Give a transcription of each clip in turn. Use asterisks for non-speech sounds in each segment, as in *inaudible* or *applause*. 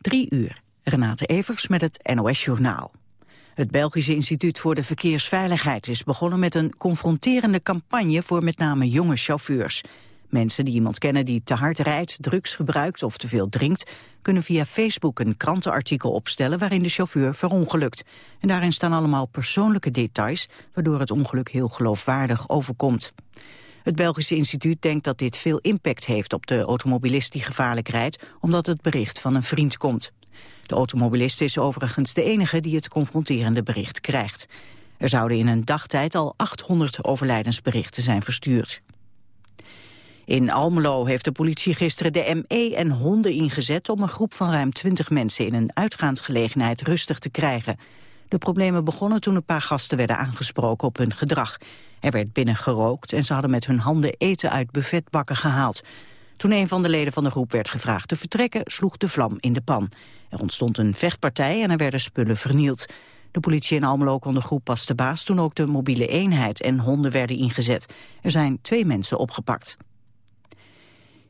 Drie uur. Renate Evers met het NOS Journaal. Het Belgische Instituut voor de Verkeersveiligheid is begonnen met een confronterende campagne voor met name jonge chauffeurs. Mensen die iemand kennen die te hard rijdt, drugs gebruikt of te veel drinkt, kunnen via Facebook een krantenartikel opstellen waarin de chauffeur verongelukt. En daarin staan allemaal persoonlijke details, waardoor het ongeluk heel geloofwaardig overkomt. Het Belgische instituut denkt dat dit veel impact heeft op de automobilist die gevaarlijk rijdt, omdat het bericht van een vriend komt. De automobilist is overigens de enige die het confronterende bericht krijgt. Er zouden in een dagtijd al 800 overlijdensberichten zijn verstuurd. In Almelo heeft de politie gisteren de ME en honden ingezet... om een groep van ruim 20 mensen in een uitgaansgelegenheid rustig te krijgen. De problemen begonnen toen een paar gasten werden aangesproken op hun gedrag. Er werd binnen gerookt en ze hadden met hun handen eten uit buffetbakken gehaald. Toen een van de leden van de groep werd gevraagd te vertrekken, sloeg de vlam in de pan. Er ontstond een vechtpartij en er werden spullen vernield. De politie in Almelo kon de groep pas te baas toen ook de mobiele eenheid en honden werden ingezet. Er zijn twee mensen opgepakt.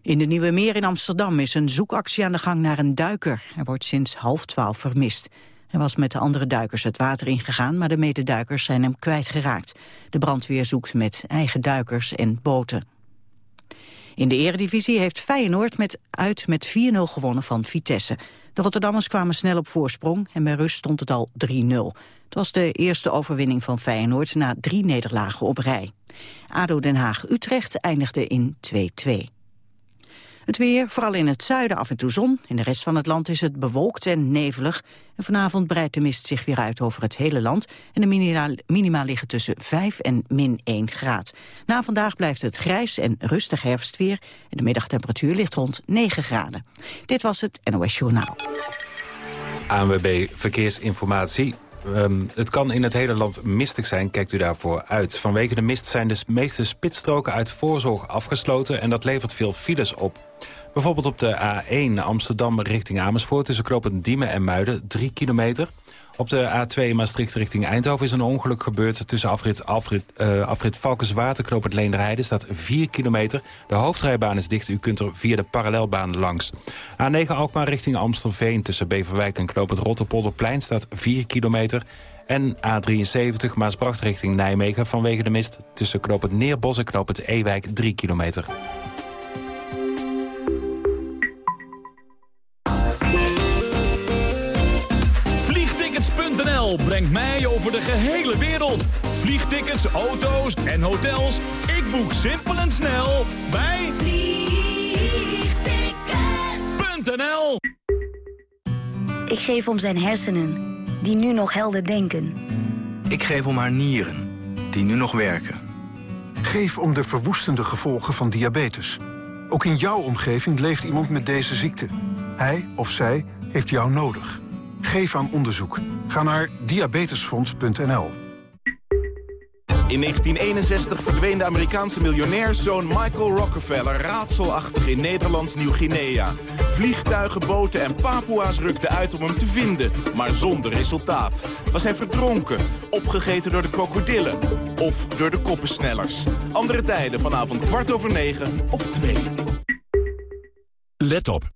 In de Nieuwe Meer in Amsterdam is een zoekactie aan de gang naar een duiker. Er wordt sinds half twaalf vermist. Hij was met de andere duikers het water ingegaan, maar de mededuikers zijn hem kwijtgeraakt. De brandweer zoekt met eigen duikers en boten. In de eredivisie heeft Feyenoord met, uit met 4-0 gewonnen van Vitesse. De Rotterdammers kwamen snel op voorsprong en bij rust stond het al 3-0. Het was de eerste overwinning van Feyenoord na drie nederlagen op rij. ADO Den Haag-Utrecht eindigde in 2-2. Het weer, vooral in het zuiden af en toe zon. In de rest van het land is het bewolkt en nevelig. En vanavond breidt de mist zich weer uit over het hele land. En de minima, liggen tussen 5 en min 1 graad. Na vandaag blijft het grijs en rustig herfstweer. En de middagtemperatuur ligt rond 9 graden. Dit was het NOS Journaal. ANWB Verkeersinformatie. Um, het kan in het hele land mistig zijn, kijkt u daarvoor uit. Vanwege de mist zijn de meeste spitsstroken uit voorzorg afgesloten... en dat levert veel files op. Bijvoorbeeld op de A1 Amsterdam richting Amersfoort... tussen knooppunt Diemen en Muiden, 3 kilometer. Op de A2 Maastricht richting Eindhoven is een ongeluk gebeurd... tussen afrit, afrit, uh, afrit Leenderheide... staat 4 kilometer. De hoofdrijbaan is dicht, u kunt er via de parallelbaan langs. A9 Alkmaar richting Amstelveen tussen Beverwijk en knooppunt Rotterpolderplein... staat 4 kilometer. En A73 Maasbracht richting Nijmegen vanwege de mist... tussen knooppunt Neerbos en knooppunt Ewijk 3 kilometer. Brengt mij over de gehele wereld. Vliegtickets, auto's en hotels. Ik boek simpel en snel bij vliegtickets.nl Ik geef om zijn hersenen, die nu nog helder denken. Ik geef om haar nieren, die nu nog werken. Geef om de verwoestende gevolgen van diabetes. Ook in jouw omgeving leeft iemand met deze ziekte. Hij of zij heeft jou nodig. Geef aan onderzoek. Ga naar diabetesfonds.nl. In 1961 verdween de Amerikaanse miljonairszoon Michael Rockefeller raadselachtig in Nederlands Nieuw-Guinea. Vliegtuigen, boten en Papua's rukten uit om hem te vinden, maar zonder resultaat. Was hij verdronken, opgegeten door de krokodillen of door de koppensnellers. Andere tijden vanavond kwart over negen op 2. Let op.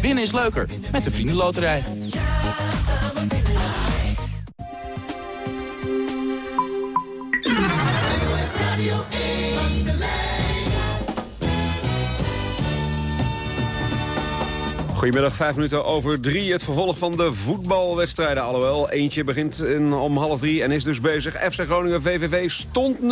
Winnen is leuker met de Vriendenloterij. Goedemiddag, vijf minuten over drie. Het vervolg van de voetbalwedstrijden. Alhoewel, eentje begint in, om half drie en is dus bezig. FC Groningen VVV stond 0-1,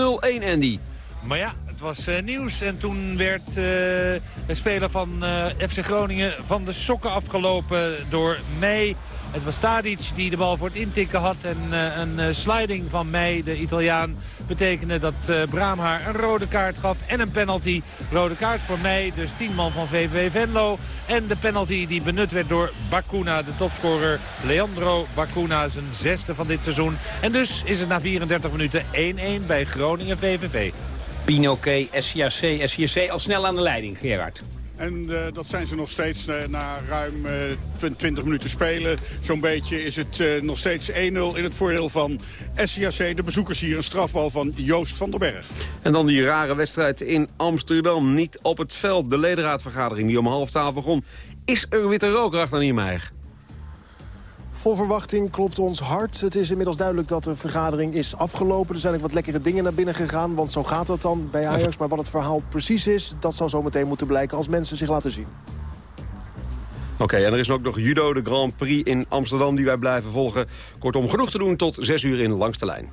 Andy. Maar ja, was uh, nieuws. En toen werd de speler van uh, FC Groningen van de sokken afgelopen door May. Het was Tadic die de bal voor het intikken had. En een sliding van May, de Italiaan, betekende dat Braam haar een rode kaart gaf. En een penalty. Rode kaart voor May, dus 10 man van VVV Venlo. En de penalty die benut werd door Bakuna, de topscorer. Leandro Bakuna, zijn zesde van dit seizoen. En dus is het na 34 minuten 1-1 bij Groningen VVV. Pinoquet, SCAC, SCAC al snel aan de leiding, Gerard. En uh, dat zijn ze nog steeds uh, na ruim uh, 20 minuten spelen. Zo'n beetje is het nog steeds 1-0 in het voordeel van SCAC. De bezoekers hier een strafbal van Joost van der Berg. En dan die rare wedstrijd in Amsterdam. Niet op het veld. De ledenraadvergadering die om half twaalf begon. Is er witte rook achter Niemeyer? Vol verwachting klopt ons hart. Het is inmiddels duidelijk dat de vergadering is afgelopen. Er zijn ook wat lekkere dingen naar binnen gegaan, want zo gaat dat dan bij Ajax. Maar wat het verhaal precies is, dat zal zo meteen moeten blijken als mensen zich laten zien. Oké, okay, en er is ook nog judo, de Grand Prix in Amsterdam, die wij blijven volgen. Kortom, genoeg te doen tot 6 uur in Langs de Lijn.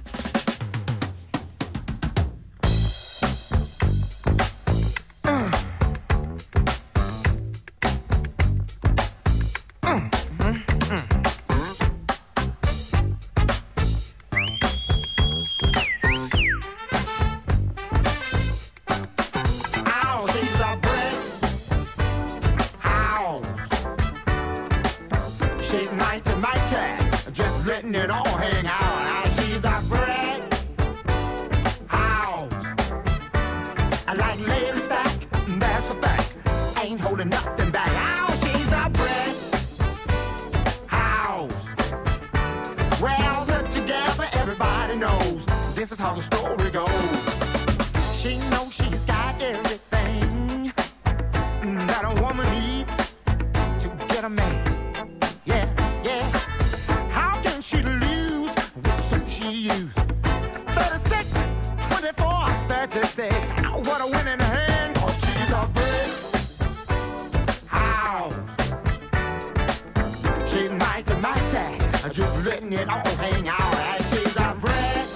Just letting it all hang out as she's a brick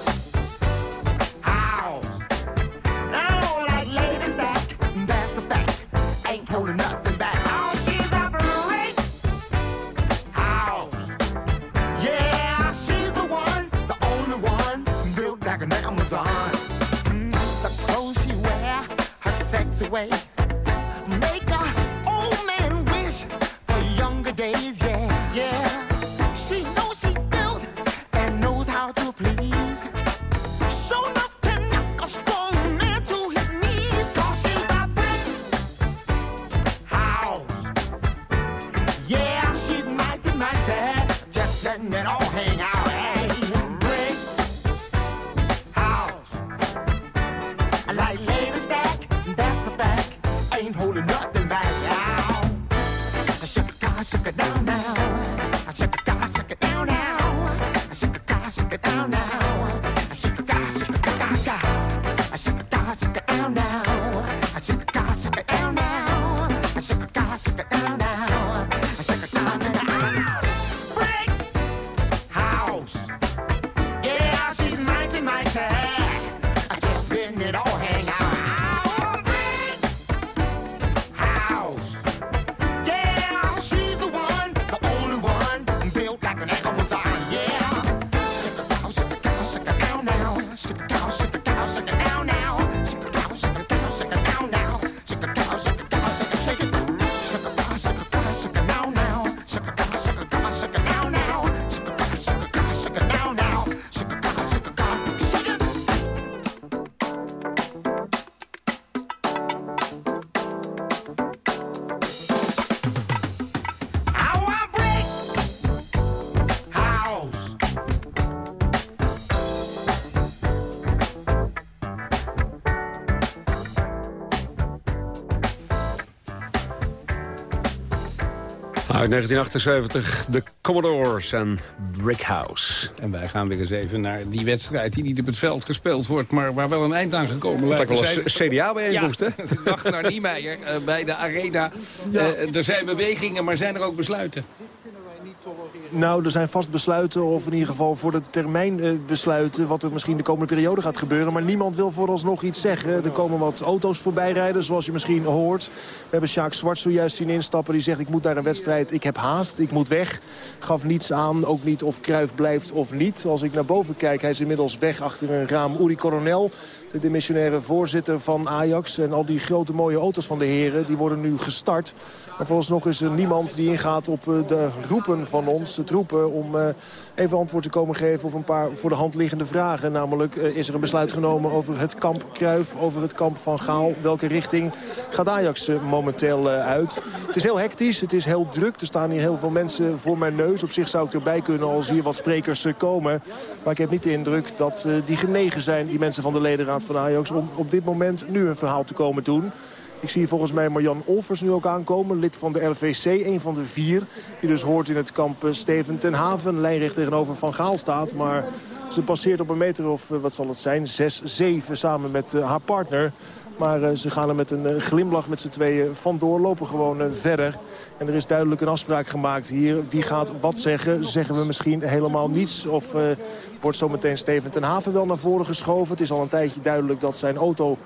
house. Now, all that lady stack, that's a fact. Ain't holding nothing back. Oh, she's a brick house. Yeah, she's the one, the only one built like an Amazon. Mm, the clothes she wear, her sexy ways. Uit 1978, de Commodores en Brickhouse. En wij gaan weer eens even naar die wedstrijd die niet op het veld gespeeld wordt... maar waar wel een eind aan gekomen lijkt. Dat wel een CDA-bijeenkomst, ja, hè? *laughs* dag naar Niemeyer uh, bij de Arena. Uh, er zijn bewegingen, maar zijn er ook besluiten? Nou, er zijn vast besluiten, of in ieder geval voor de termijn eh, besluiten... wat er misschien de komende periode gaat gebeuren. Maar niemand wil vooralsnog iets zeggen. Er komen wat auto's voorbij rijden, zoals je misschien hoort. We hebben Sjaak Zwart zojuist zien instappen. Die zegt, ik moet naar een wedstrijd, ik heb haast, ik moet weg. Gaf niets aan, ook niet of Kruif blijft of niet. Als ik naar boven kijk, hij is inmiddels weg achter een raam. Uri Coronel, de dimissionaire voorzitter van Ajax. En al die grote mooie auto's van de heren, die worden nu gestart. Maar vooralsnog is er niemand die ingaat op eh, de roepen van ons. Roepen om eh, even antwoord te komen geven op een paar voor de hand liggende vragen. Namelijk, eh, is er een besluit genomen over het kamp Kruif, over het kamp Van Gaal? Welke richting gaat Ajax momenteel uit? Het is heel hectisch, het is heel druk. Er staan hier heel veel mensen voor mijn neus. Op zich zou ik erbij kunnen als hier wat sprekers komen. Maar ik heb niet de indruk dat die genegen zijn, die mensen van de ledenraad van Ajax... om op dit moment nu een verhaal te komen doen. Ik zie volgens mij Marjan Olvers nu ook aankomen. Lid van de LVC, een van de vier. Die dus hoort in het kamp Steven ten Haven. Lijnrecht tegenover Van Gaal staat. Maar ze passeert op een meter of, wat zal het zijn, 6, 7 samen met haar partner. Maar uh, ze gaan er met een uh, glimlach met z'n tweeën vandoor, lopen gewoon uh, verder. En er is duidelijk een afspraak gemaakt hier. Wie gaat wat zeggen? Zeggen we misschien helemaal niets? Of wordt zometeen Steven ten Haven wel naar voren geschoven? Het is al een tijdje duidelijk dat zijn auto uh,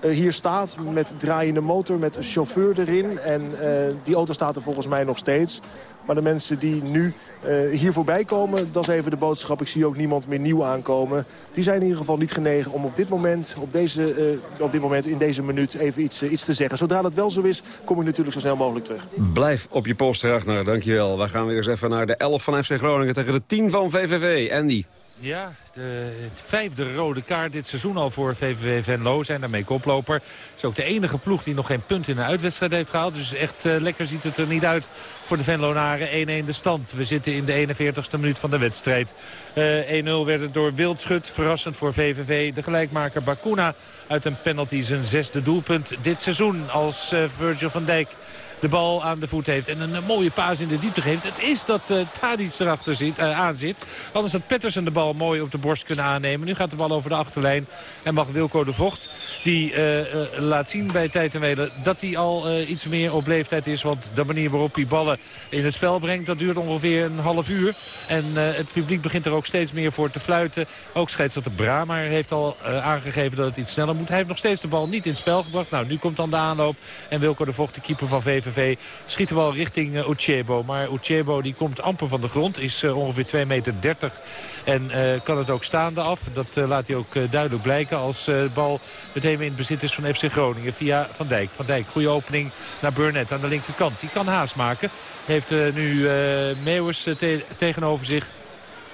hier staat met draaiende motor, met chauffeur erin. En uh, die auto staat er volgens mij nog steeds. Maar de mensen die nu uh, hier voorbij komen, dat is even de boodschap. Ik zie ook niemand meer nieuw aankomen. Die zijn in ieder geval niet genegen om op dit moment, op, deze, op dit moment in deze minuut even iets, iets te zeggen. Zodra dat wel zo is, kom ik natuurlijk zo snel mogelijk terug. Blijf op je post, Ragnar. Dankjewel. We gaan weer eens even naar de 11 van FC Groningen tegen de 10 van VVV. Andy. Ja, de vijfde rode kaart dit seizoen al voor VVV Venlo. Zijn daarmee koploper. Is ook de enige ploeg die nog geen punt in een uitwedstrijd heeft gehaald. Dus echt uh, lekker ziet het er niet uit voor de Venlonaren. 1-1 de stand. We zitten in de 41ste minuut van de wedstrijd. Uh, 1-0 werd het door Wildschut. Verrassend voor VVV. De gelijkmaker Bakuna uit een penalty zijn zesde doelpunt dit seizoen. Als uh, Virgil van Dijk de bal aan de voet heeft. En een, mooie paas in de diepte geeft. Het is dat uh, Tadic erachter zit, uh, aan zit. Anders had Pettersen de bal mooi op de borst kunnen aannemen. Nu gaat de bal over de achterlijn. En mag Wilco de Vocht, die laat zien bij tijd en weder... dat hij al iets meer op leeftijd is. Want de manier waarop hij ballen in het spel brengt... dat duurt ongeveer een half uur. En het publiek begint er ook steeds meer voor te fluiten. Ook scheidsrechter Brahma heeft al aangegeven dat het iets sneller moet. Hij heeft nog steeds de bal niet in het spel gebracht. Nou, nu komt dan de aanloop. En Wilco de Vocht, de keeper van VVV VVV schiet bal richting uh, Uchebo. Maar Uchebo die komt amper van de grond. Is uh, ongeveer 2,30 meter. En uh, kan het ook staande af. Dat laat hij ook duidelijk blijken als de bal meteen in bezit is van FC Groningen. Via Van Dijk. Van Dijk, goede opening naar Burnett aan de linkerkant. Die kan haast maken. Heeft nu te tegenover zich.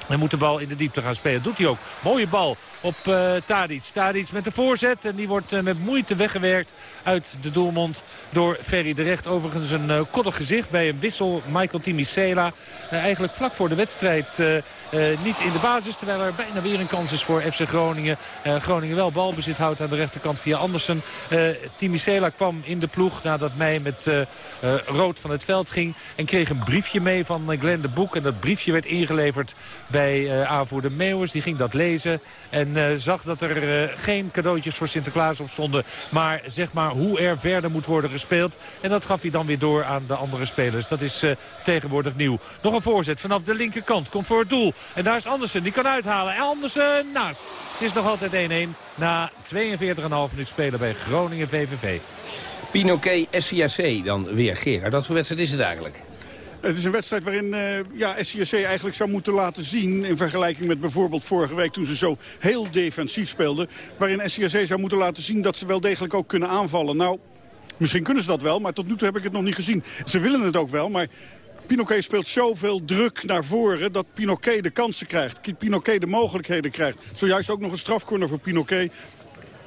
Hij moet de bal in de diepte gaan spelen. Doet hij ook. Mooie bal op uh, Tadic. Tadic met de voorzet. En die wordt uh, met moeite weggewerkt uit de doelmond door Ferry de Recht. Overigens een uh, koddig gezicht bij een wissel. Michael Timicela. eigenlijk vlak voor de wedstrijd niet in de basis. Terwijl er bijna weer een kans is voor FC Groningen. Groningen wel balbezit houdt aan de rechterkant via Andersen. Timicela kwam in de ploeg nadat mij met rood van het veld ging. En kreeg een briefje mee van Glenn de Boek. En dat briefje werd ingeleverd bij aanvoerder Meeuwers. Die ging dat lezen. En uh, zag dat er uh, geen cadeautjes voor Sinterklaas op stonden. Maar zeg maar hoe er verder moet worden gespeeld. En dat gaf hij dan weer door aan de andere spelers. Dat is uh, tegenwoordig nieuw. Nog een voorzet vanaf de linkerkant. Komt voor het doel. En daar is Andersen. Die kan uithalen. En Andersen naast. Het is nog altijd 1-1 na 42,5 minuut spelen bij Groningen VVV. Pinoquet SCAC dan weer. Gerard, wat voor wedstrijd is het eigenlijk? Het is een wedstrijd waarin uh, ja, SCSC eigenlijk zou moeten laten zien... in vergelijking met bijvoorbeeld vorige week toen ze zo heel defensief speelden... waarin SCSC zou moeten laten zien dat ze wel degelijk ook kunnen aanvallen. Nou, misschien kunnen ze dat wel, maar tot nu toe heb ik het nog niet gezien. Ze willen het ook wel, maar... Pinoquet speelt zoveel druk naar voren dat Pinoquet de kansen krijgt. Pinoquet de mogelijkheden krijgt. Zojuist ook nog een strafcorner voor Pinoquet.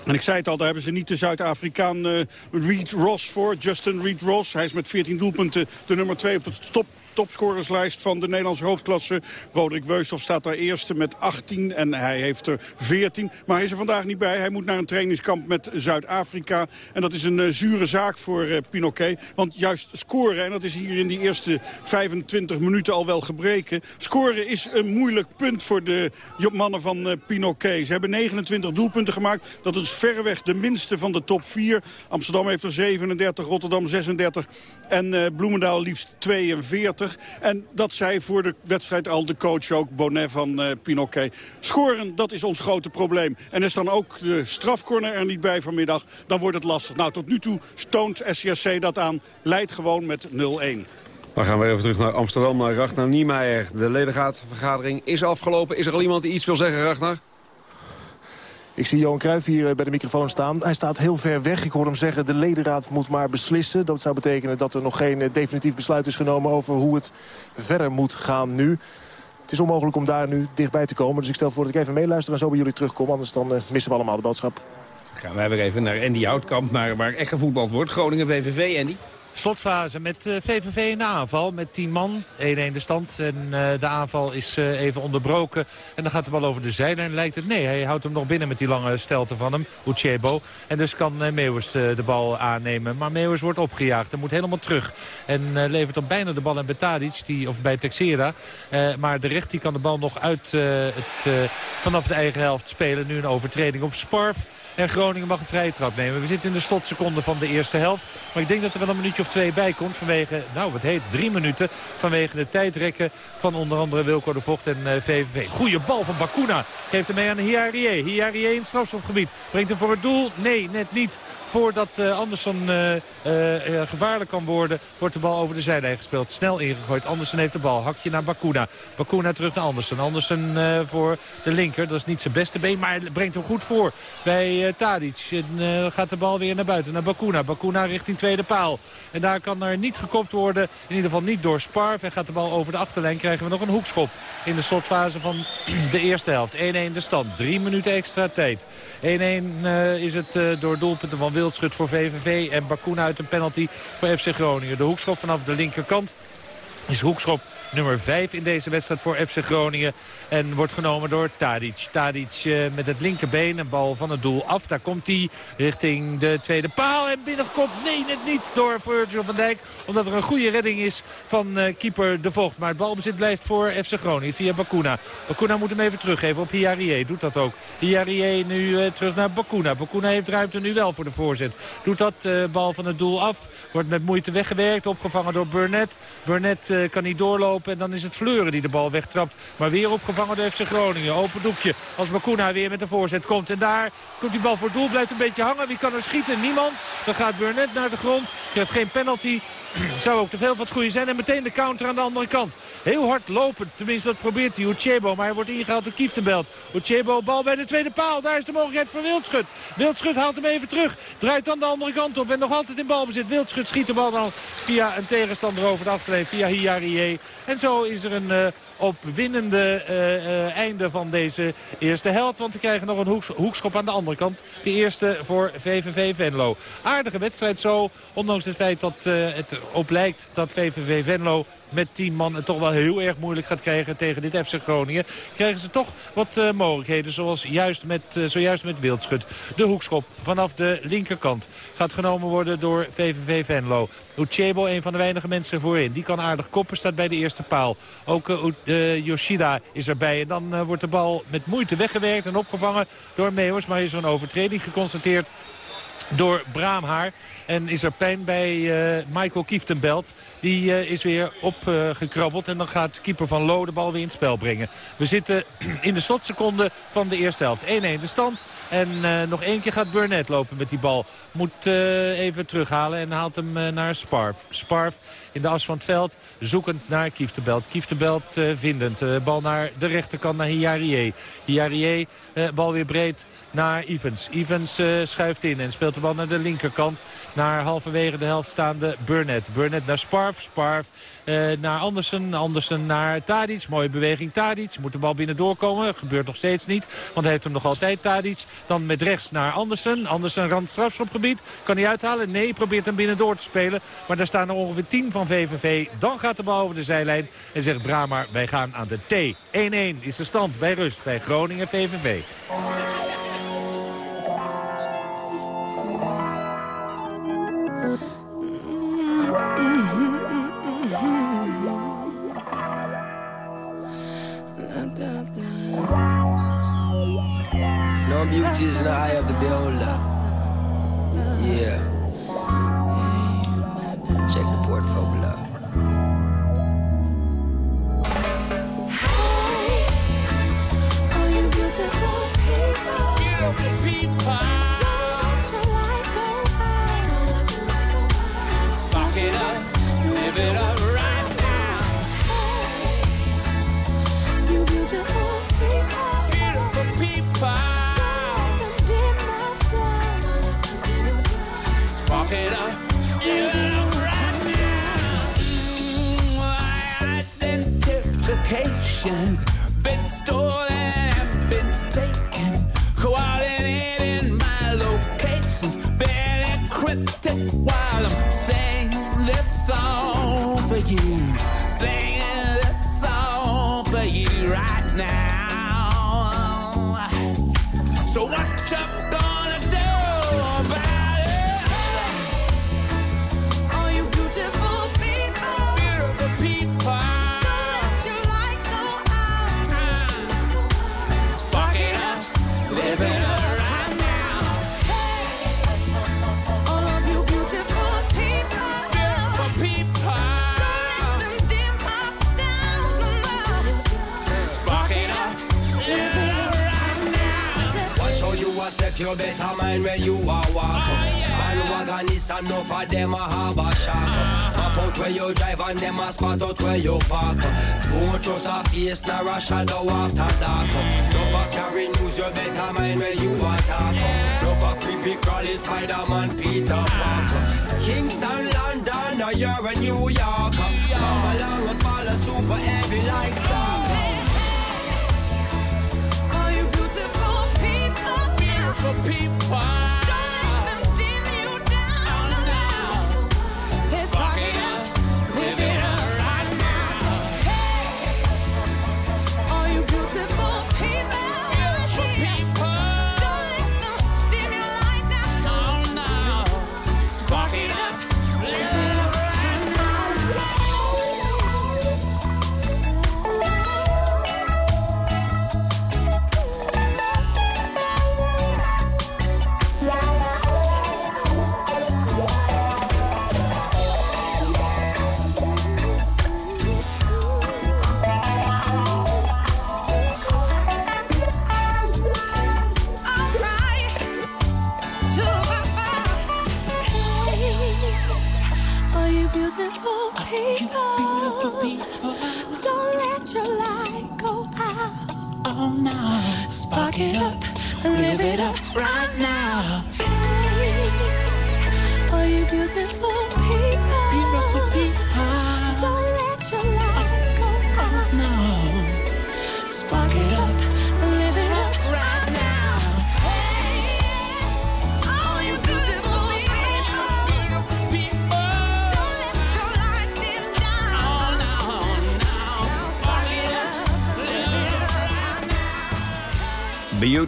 En ik zei het al, daar hebben ze niet de Zuid-Afrikaan uh, Reed Ross voor. Justin Reed Ross. Hij is met 14 doelpunten de nummer 2 op de top topscorerslijst van de Nederlandse hoofdklasse. Roderick Weusthof staat daar eerste met 18 en hij heeft er 14. Maar hij is er vandaag niet bij. Hij moet naar een trainingskamp met Zuid-Afrika. En dat is een uh, zure zaak voor uh, Pinoquet. Want juist scoren, en dat is hier in die eerste 25 minuten al wel gebreken. Scoren is een moeilijk punt voor de mannen van uh, Pinoquet. Ze hebben 29 doelpunten gemaakt. Dat is verreweg de minste van de top 4. Amsterdam heeft er 37, Rotterdam 36 en Bloemendaal liefst 42. En dat zei voor de wedstrijd al de coach ook, Bonnet van uh, Pinoquet. Scoren, dat is ons grote probleem. En is dan ook de strafcorner er niet bij vanmiddag, dan wordt het lastig. Nou, tot nu toe stoont SCSC dat aan. Leidt gewoon met 0-1. We gaan weer even terug naar Amsterdam, naar Ragnar Niemeyer. De ledenraadvergadering is afgelopen. Is er al iemand die iets wil zeggen, Ragnar? Ik zie Johan Cruijff hier eh, bij de microfoon staan. Hij staat heel ver weg. Ik hoor hem zeggen, de ledenraad moet maar beslissen. Dat zou betekenen dat er nog geen eh, definitief besluit is genomen... over hoe het verder moet gaan nu. Het is onmogelijk om daar nu dichtbij te komen. Dus ik stel voor dat ik even meeluister en zo bij jullie terugkom. Anders dan uh, missen we allemaal de boodschap. Gaan wij weer even naar Andy Houtkamp, naar waar echt gevoetbald wordt. Groningen-VVV, Andy. Slotfase met VVV eh, in de aanval met 10 man. 1-1 de stand en uh, de aanval is uh, even onderbroken. En dan gaat de bal over de zijlijn lijkt het. Nee, hij houdt hem nog binnen met die lange stelte van hem, Uchebo. En dus kan Meeuwers de bal aannemen. Maar Meeuwers wordt opgejaagd en moet helemaal terug. En levert dan bijna de bal aan Betadic, die, of bij Texera. maar de recht die kan de bal nog uit het, vanaf de eigen helft spelen. Nu een overtreding op Sparf. En Groningen mag een vrije trap nemen. We zitten in de slotseconde van de eerste helft. Maar ik denk dat er wel een minuutje of twee bij komt. Vanwege, nou wat heet, drie minuten. Vanwege de tijdrekken van onder andere Wilco de Vocht en uh, eh, VVV. Goeie bal van Bakuna. Geeft hem mee aan Hiarie. Hiarie in het strafschopgebied. Brengt hem voor het doel? Nee, net niet voordat uh, Andersson uh, uh, gevaarlijk kan worden, wordt de bal over de zijlijn gespeeld. Snel ingegooid. Andersen heeft de bal. Hakje naar Bakuna. Bakuna terug naar Andersen. Andersen voor de linker. Dat is niet zijn beste been, maar brengt hem goed voor bij Tadic. En gaat de bal weer naar buiten, naar Bakuna. Bakuna richting tweede paal. En daar kan er niet gekopt worden. In ieder geval niet door Sparv. En gaat de bal over de achterlijn. Krijgen we nog een hoekschop in de slotfase van *clears throat* de eerste helft. 1-1 de stand. Drie minuten extra tijd. 1-1 is het door doelpunten van Wil Wildschut voor VVV. En Bakuna uit een penalty voor FC Groningen. De hoekschop vanaf de linkerkant is hoekschop nummer 5 in deze wedstrijd voor FC Groningen. En wordt genomen door Tadic. Tadic uh, met het linkerbeen, een bal van het doel af. Daar komt hij richting de tweede paal. En binnenkomt, nee net niet, door Virgil van Dijk. Omdat er een goede redding is van uh, keeper De Vocht. Maar het balbezit blijft voor FC Groningen via Bakuna. Bakuna moet hem even teruggeven op Hiarie. Doet dat ook. Hiarie nu uh, terug naar Bakuna. Bakuna heeft ruimte nu wel voor de voorzet. Doet dat, bal van het doel af. Wordt met moeite weggewerkt, opgevangen door Burnett. Burnett kan niet doorlopen en dan is het Fleuren die de bal wegtrapt. Maar weer opgevangen door FC Groningen. Open doekje als Bakuna weer met de voorzet komt. En daar komt die bal voor doel, blijft een beetje hangen. Wie kan er schieten? Niemand. Dan gaat Burnett naar de grond. Krijgt geen penalty. *clears throat* Zou ook te veel van het goede zijn. En meteen de counter aan de andere kant. Heel hard lopen. Tenminste, dat probeert hij. Uchebo. Maar hij wordt ingehaald door Kieftenbelt. Uchebo, bal bij de tweede paal. Daar is de mogelijkheid voor Wildschut. Wildschut haalt hem even terug. Draait dan de andere kant op. En nog altijd in balbezit. Wildschut schiet de bal dan via een tegenstander over de achterlijn. Via Hiarie. En zo is er een... Uh, opwinnende uh, uh, einde van deze eerste helft. Want we krijgen nog een hoeks, hoekschop aan de andere kant. De eerste voor VVV Venlo. Aardige wedstrijd zo. Ondanks het feit dat uh, het op lijkt dat VVV Venlo met 10 man het toch wel heel erg moeilijk gaat krijgen tegen dit FC Groningen. Krijgen ze toch wat uh, mogelijkheden zoals juist met, uh, zojuist met Wildschut. De hoekschop vanaf de linkerkant gaat genomen worden door VVV Venlo. Uchebo, een van de weinige mensen voorin. Die kan aardig koppen, staat bij de eerste paal. Ook uh, Yoshida is erbij. En dan wordt de bal met moeite weggewerkt en opgevangen door Meeuwers. Maar is er een overtreding geconstateerd door Braamhaar. En is er pijn bij uh, Michael Kieftenbelt. Die uh, is weer opgekrabbeld. Uh, en dan gaat keeper Van Loo de bal weer in het spel brengen. We zitten *clears throat* in de slotseconde van de eerste helft. 1-1 de stand. En uh, nog één keer gaat Burnett lopen met die bal. Moet even terughalen en haalt hem naar Sparf. Sparf in de as van het veld. Zoekend naar Kieftenbelt. Kieftenbelt vindend. bal naar de rechterkant naar Hiarie. Hiarie, bal weer breed naar Evans. Evans schuift in en speelt de bal naar de linkerkant naar halverwege de helft staande Burnett. Burnett naar Sparf. Sparf uh, naar Andersen. Andersen naar Tadic. Mooie beweging Tadic. Moet de bal binnen doorkomen. Gebeurt nog steeds niet. Want hij heeft hem nog altijd Tadic. Dan met rechts naar Andersen. Andersen rand strafschopgebied. Kan hij uithalen? Nee, probeert hem binnen door te spelen. Maar daar staan er ongeveer 10 van VVV. Dan gaat de bal over de zijlijn en zegt Brahma, wij gaan aan de T. 1-1 is de stand bij rust bij Groningen VVV. No beauty is in the eye of the beholder. Yeah. Check the portfolio. Spark live it up right now. Beautiful people, beautiful people. Spark it up, right now. Identifications been stolen while I'm singing this song for you. Singing this song for you right now. So what you gonna a step, you better mind where you are walk. Bandwagon is enough of them a have a shock. Map out where you drive and them a spot out where you park. Don't trust a face nor a shadow after dark. No for carry news, you better mind where you are talk. No for creepy crawly Spider-Man Peter Parker. Kingston, London, or you're in New York. Come along and follow super heavy like stuff. Beautiful people.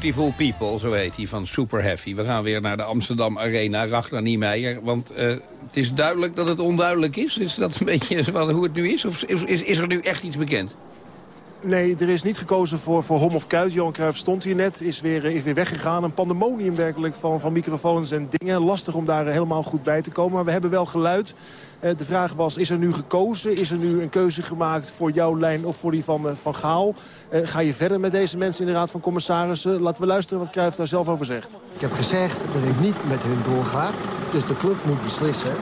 Beautiful People, zo heet hij, van Super Heavy. We gaan weer naar de Amsterdam Arena, Ragnar Niemeyer. Want eh, het is duidelijk dat het onduidelijk is. Is dat een beetje wat, hoe het nu is? Of is, is, is er nu echt iets bekend? Nee, er is niet gekozen voor, voor Hom of Kuit. Johan Cruijff stond hier net, is weer, is weer weggegaan. Een pandemonium werkelijk van, van microfoons en dingen. Lastig om daar helemaal goed bij te komen. Maar we hebben wel geluid. Eh, de vraag was, is er nu gekozen? Is er nu een keuze gemaakt voor jouw lijn of voor die van, eh, van Gaal? Eh, ga je verder met deze mensen in de Raad van Commissarissen? Laten we luisteren wat Cruijff daar zelf over zegt. Ik heb gezegd dat ik niet met hun doorga. Dus de club moet beslissen.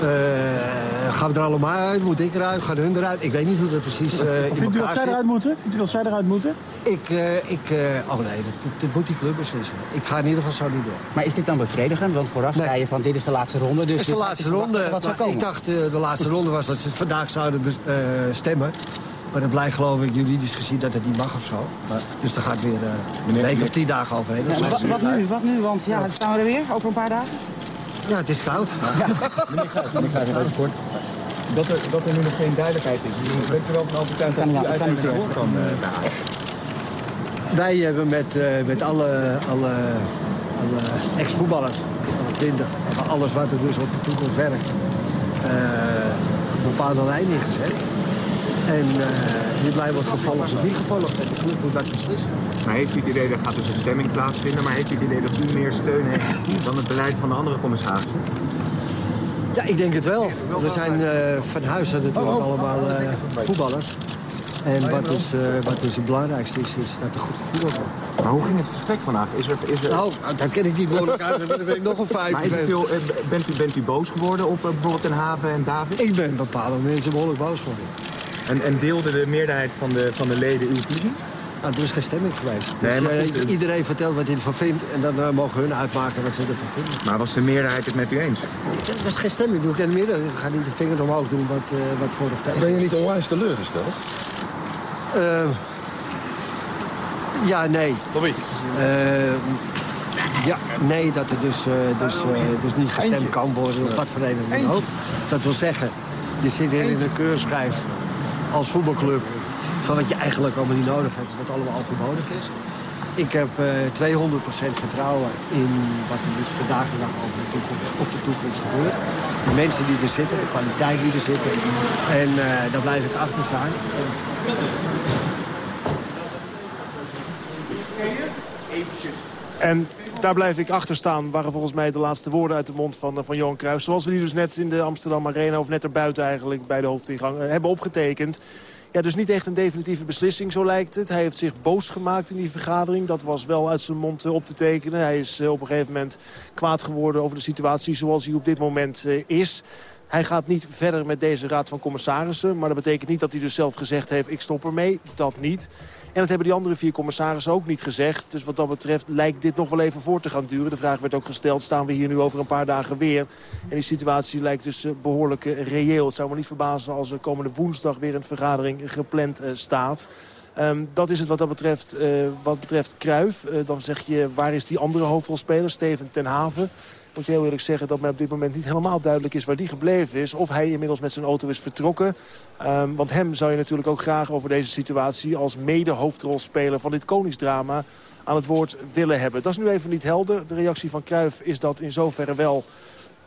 Eh, gaan we er allemaal uit? Moet ik eruit? Gaan hun eruit? Ik weet niet hoe dat precies eh in Vindt u dat elkaar zij zit. eruit moeten? Vindt u dat zij eruit moeten? Ik, eh, ik, eh, oh nee, dat, dat moet die club beslissen. Ik ga in ieder geval zo niet door. Maar is dit dan bevredigend? Want vooraf zei je van dit is de laatste ronde. Dus Het is de laatste ronde. Wat zou komen. ik dacht de laatste ronde was dat ze vandaag zouden eh, stemmen. Maar dat blijkt geloof ik juridisch gezien dat het niet mag of zo. Maar, dus daar gaat weer eh, een week of tien dagen overheen. Ja, wat, wat nu? Wat nu? Want ja, dan staan we er weer over een paar dagen. Ja, het is koud. Meneer Gijs, meneer even kort. dat er, dat er nu nog geen duidelijkheid is. Dus bent u wel van overtuigd dat u uiteindelijk door kan uh, Ajax? Wij hebben met, uh, met alle, alle, alle ex-voetballers, alle twintig, alles wat er dus op de toekomst werkt, uh, een bepaalde lijn ingezet. En uh, die blijven wordt gevolgd of niet gevolgd. En de club moet dat beslissen. Maar heeft u het idee, er gaat dus een stemming plaatsvinden... maar heeft u het idee dat u meer steun heeft dan het beleid van de andere commissarissen? Ja, ik denk het wel. We zijn uh, van huis uit natuurlijk allemaal uh, voetballers. En wat, is, uh, wat dus het belangrijkste is, is dat er goed gevoetbald wordt. Maar hoe ging het gesprek vandaag? Is er, is er... Nou, dat ken ik niet woordelijk uit. Dan ben ik nog een vijf. Maar is er veel, bent, u, bent u boos geworden op bijvoorbeeld Ten Haven en David? Ik ben bepaalde mensen behoorlijk boos geworden. En, en deelde de meerderheid van de, van de leden uw visie? Nou, er is geen stemming geweest. Dus nee, uh, iedereen vertelt wat hij ervan vindt en dan uh, mogen hun uitmaken wat ze ervan vinden. Maar was de meerderheid het met u eens? Er was geen stemming, doe ik in de meerderheid. Ik ga niet de vinger omhoog doen wat, uh, wat voor of tegen. Ben je niet onwijs teleurgesteld? ja, nee. Bobby? ja, nee, dat er dus, dus, dus niet gestemd kan worden op wat voor reden dan ook. Dat wil zeggen, je zit hier in een keurschijf als voetbalclub van wat je eigenlijk allemaal niet nodig hebt, wat allemaal overbodig is. Ik heb uh, 200% vertrouwen in wat er dus vandaag de dag over de toekomst, op de toekomst gebeurt. De mensen die er zitten, de kwaliteit die er zitten. En uh, daar blijf ik achter staan. En daar blijf ik achter staan, waren volgens mij de laatste woorden uit de mond van, van Johan Cruijff. Zoals we die dus net in de Amsterdam Arena, of net erbuiten eigenlijk, bij de hoofdingang, hebben opgetekend. Ja, dus niet echt een definitieve beslissing, zo lijkt het. Hij heeft zich boos gemaakt in die vergadering. Dat was wel uit zijn mond op te tekenen. Hij is op een gegeven moment kwaad geworden over de situatie zoals hij op dit moment is. Hij gaat niet verder met deze raad van commissarissen. Maar dat betekent niet dat hij dus zelf gezegd heeft, ik stop ermee. Dat niet. En dat hebben die andere vier commissarissen ook niet gezegd. Dus wat dat betreft lijkt dit nog wel even voor te gaan duren. De vraag werd ook gesteld, staan we hier nu over een paar dagen weer? En die situatie lijkt dus behoorlijk reëel. Het zou me niet verbazen als er komende woensdag weer een vergadering gepland staat. Um, dat is het wat dat betreft, wat betreft Kruif. Dan zeg je, waar is die andere hoofdrolspeler, Steven ten Haven? Moet je heel eerlijk zeggen dat mij op dit moment niet helemaal duidelijk is waar die gebleven is. Of hij inmiddels met zijn auto is vertrokken. Um, want hem zou je natuurlijk ook graag over deze situatie als mede-hoofdrolspeler van dit koningsdrama aan het woord willen hebben. Dat is nu even niet helder. De reactie van Cruijff is dat in zoverre wel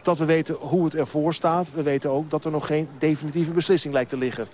dat we weten hoe het ervoor staat. We weten ook dat er nog geen definitieve beslissing lijkt te liggen.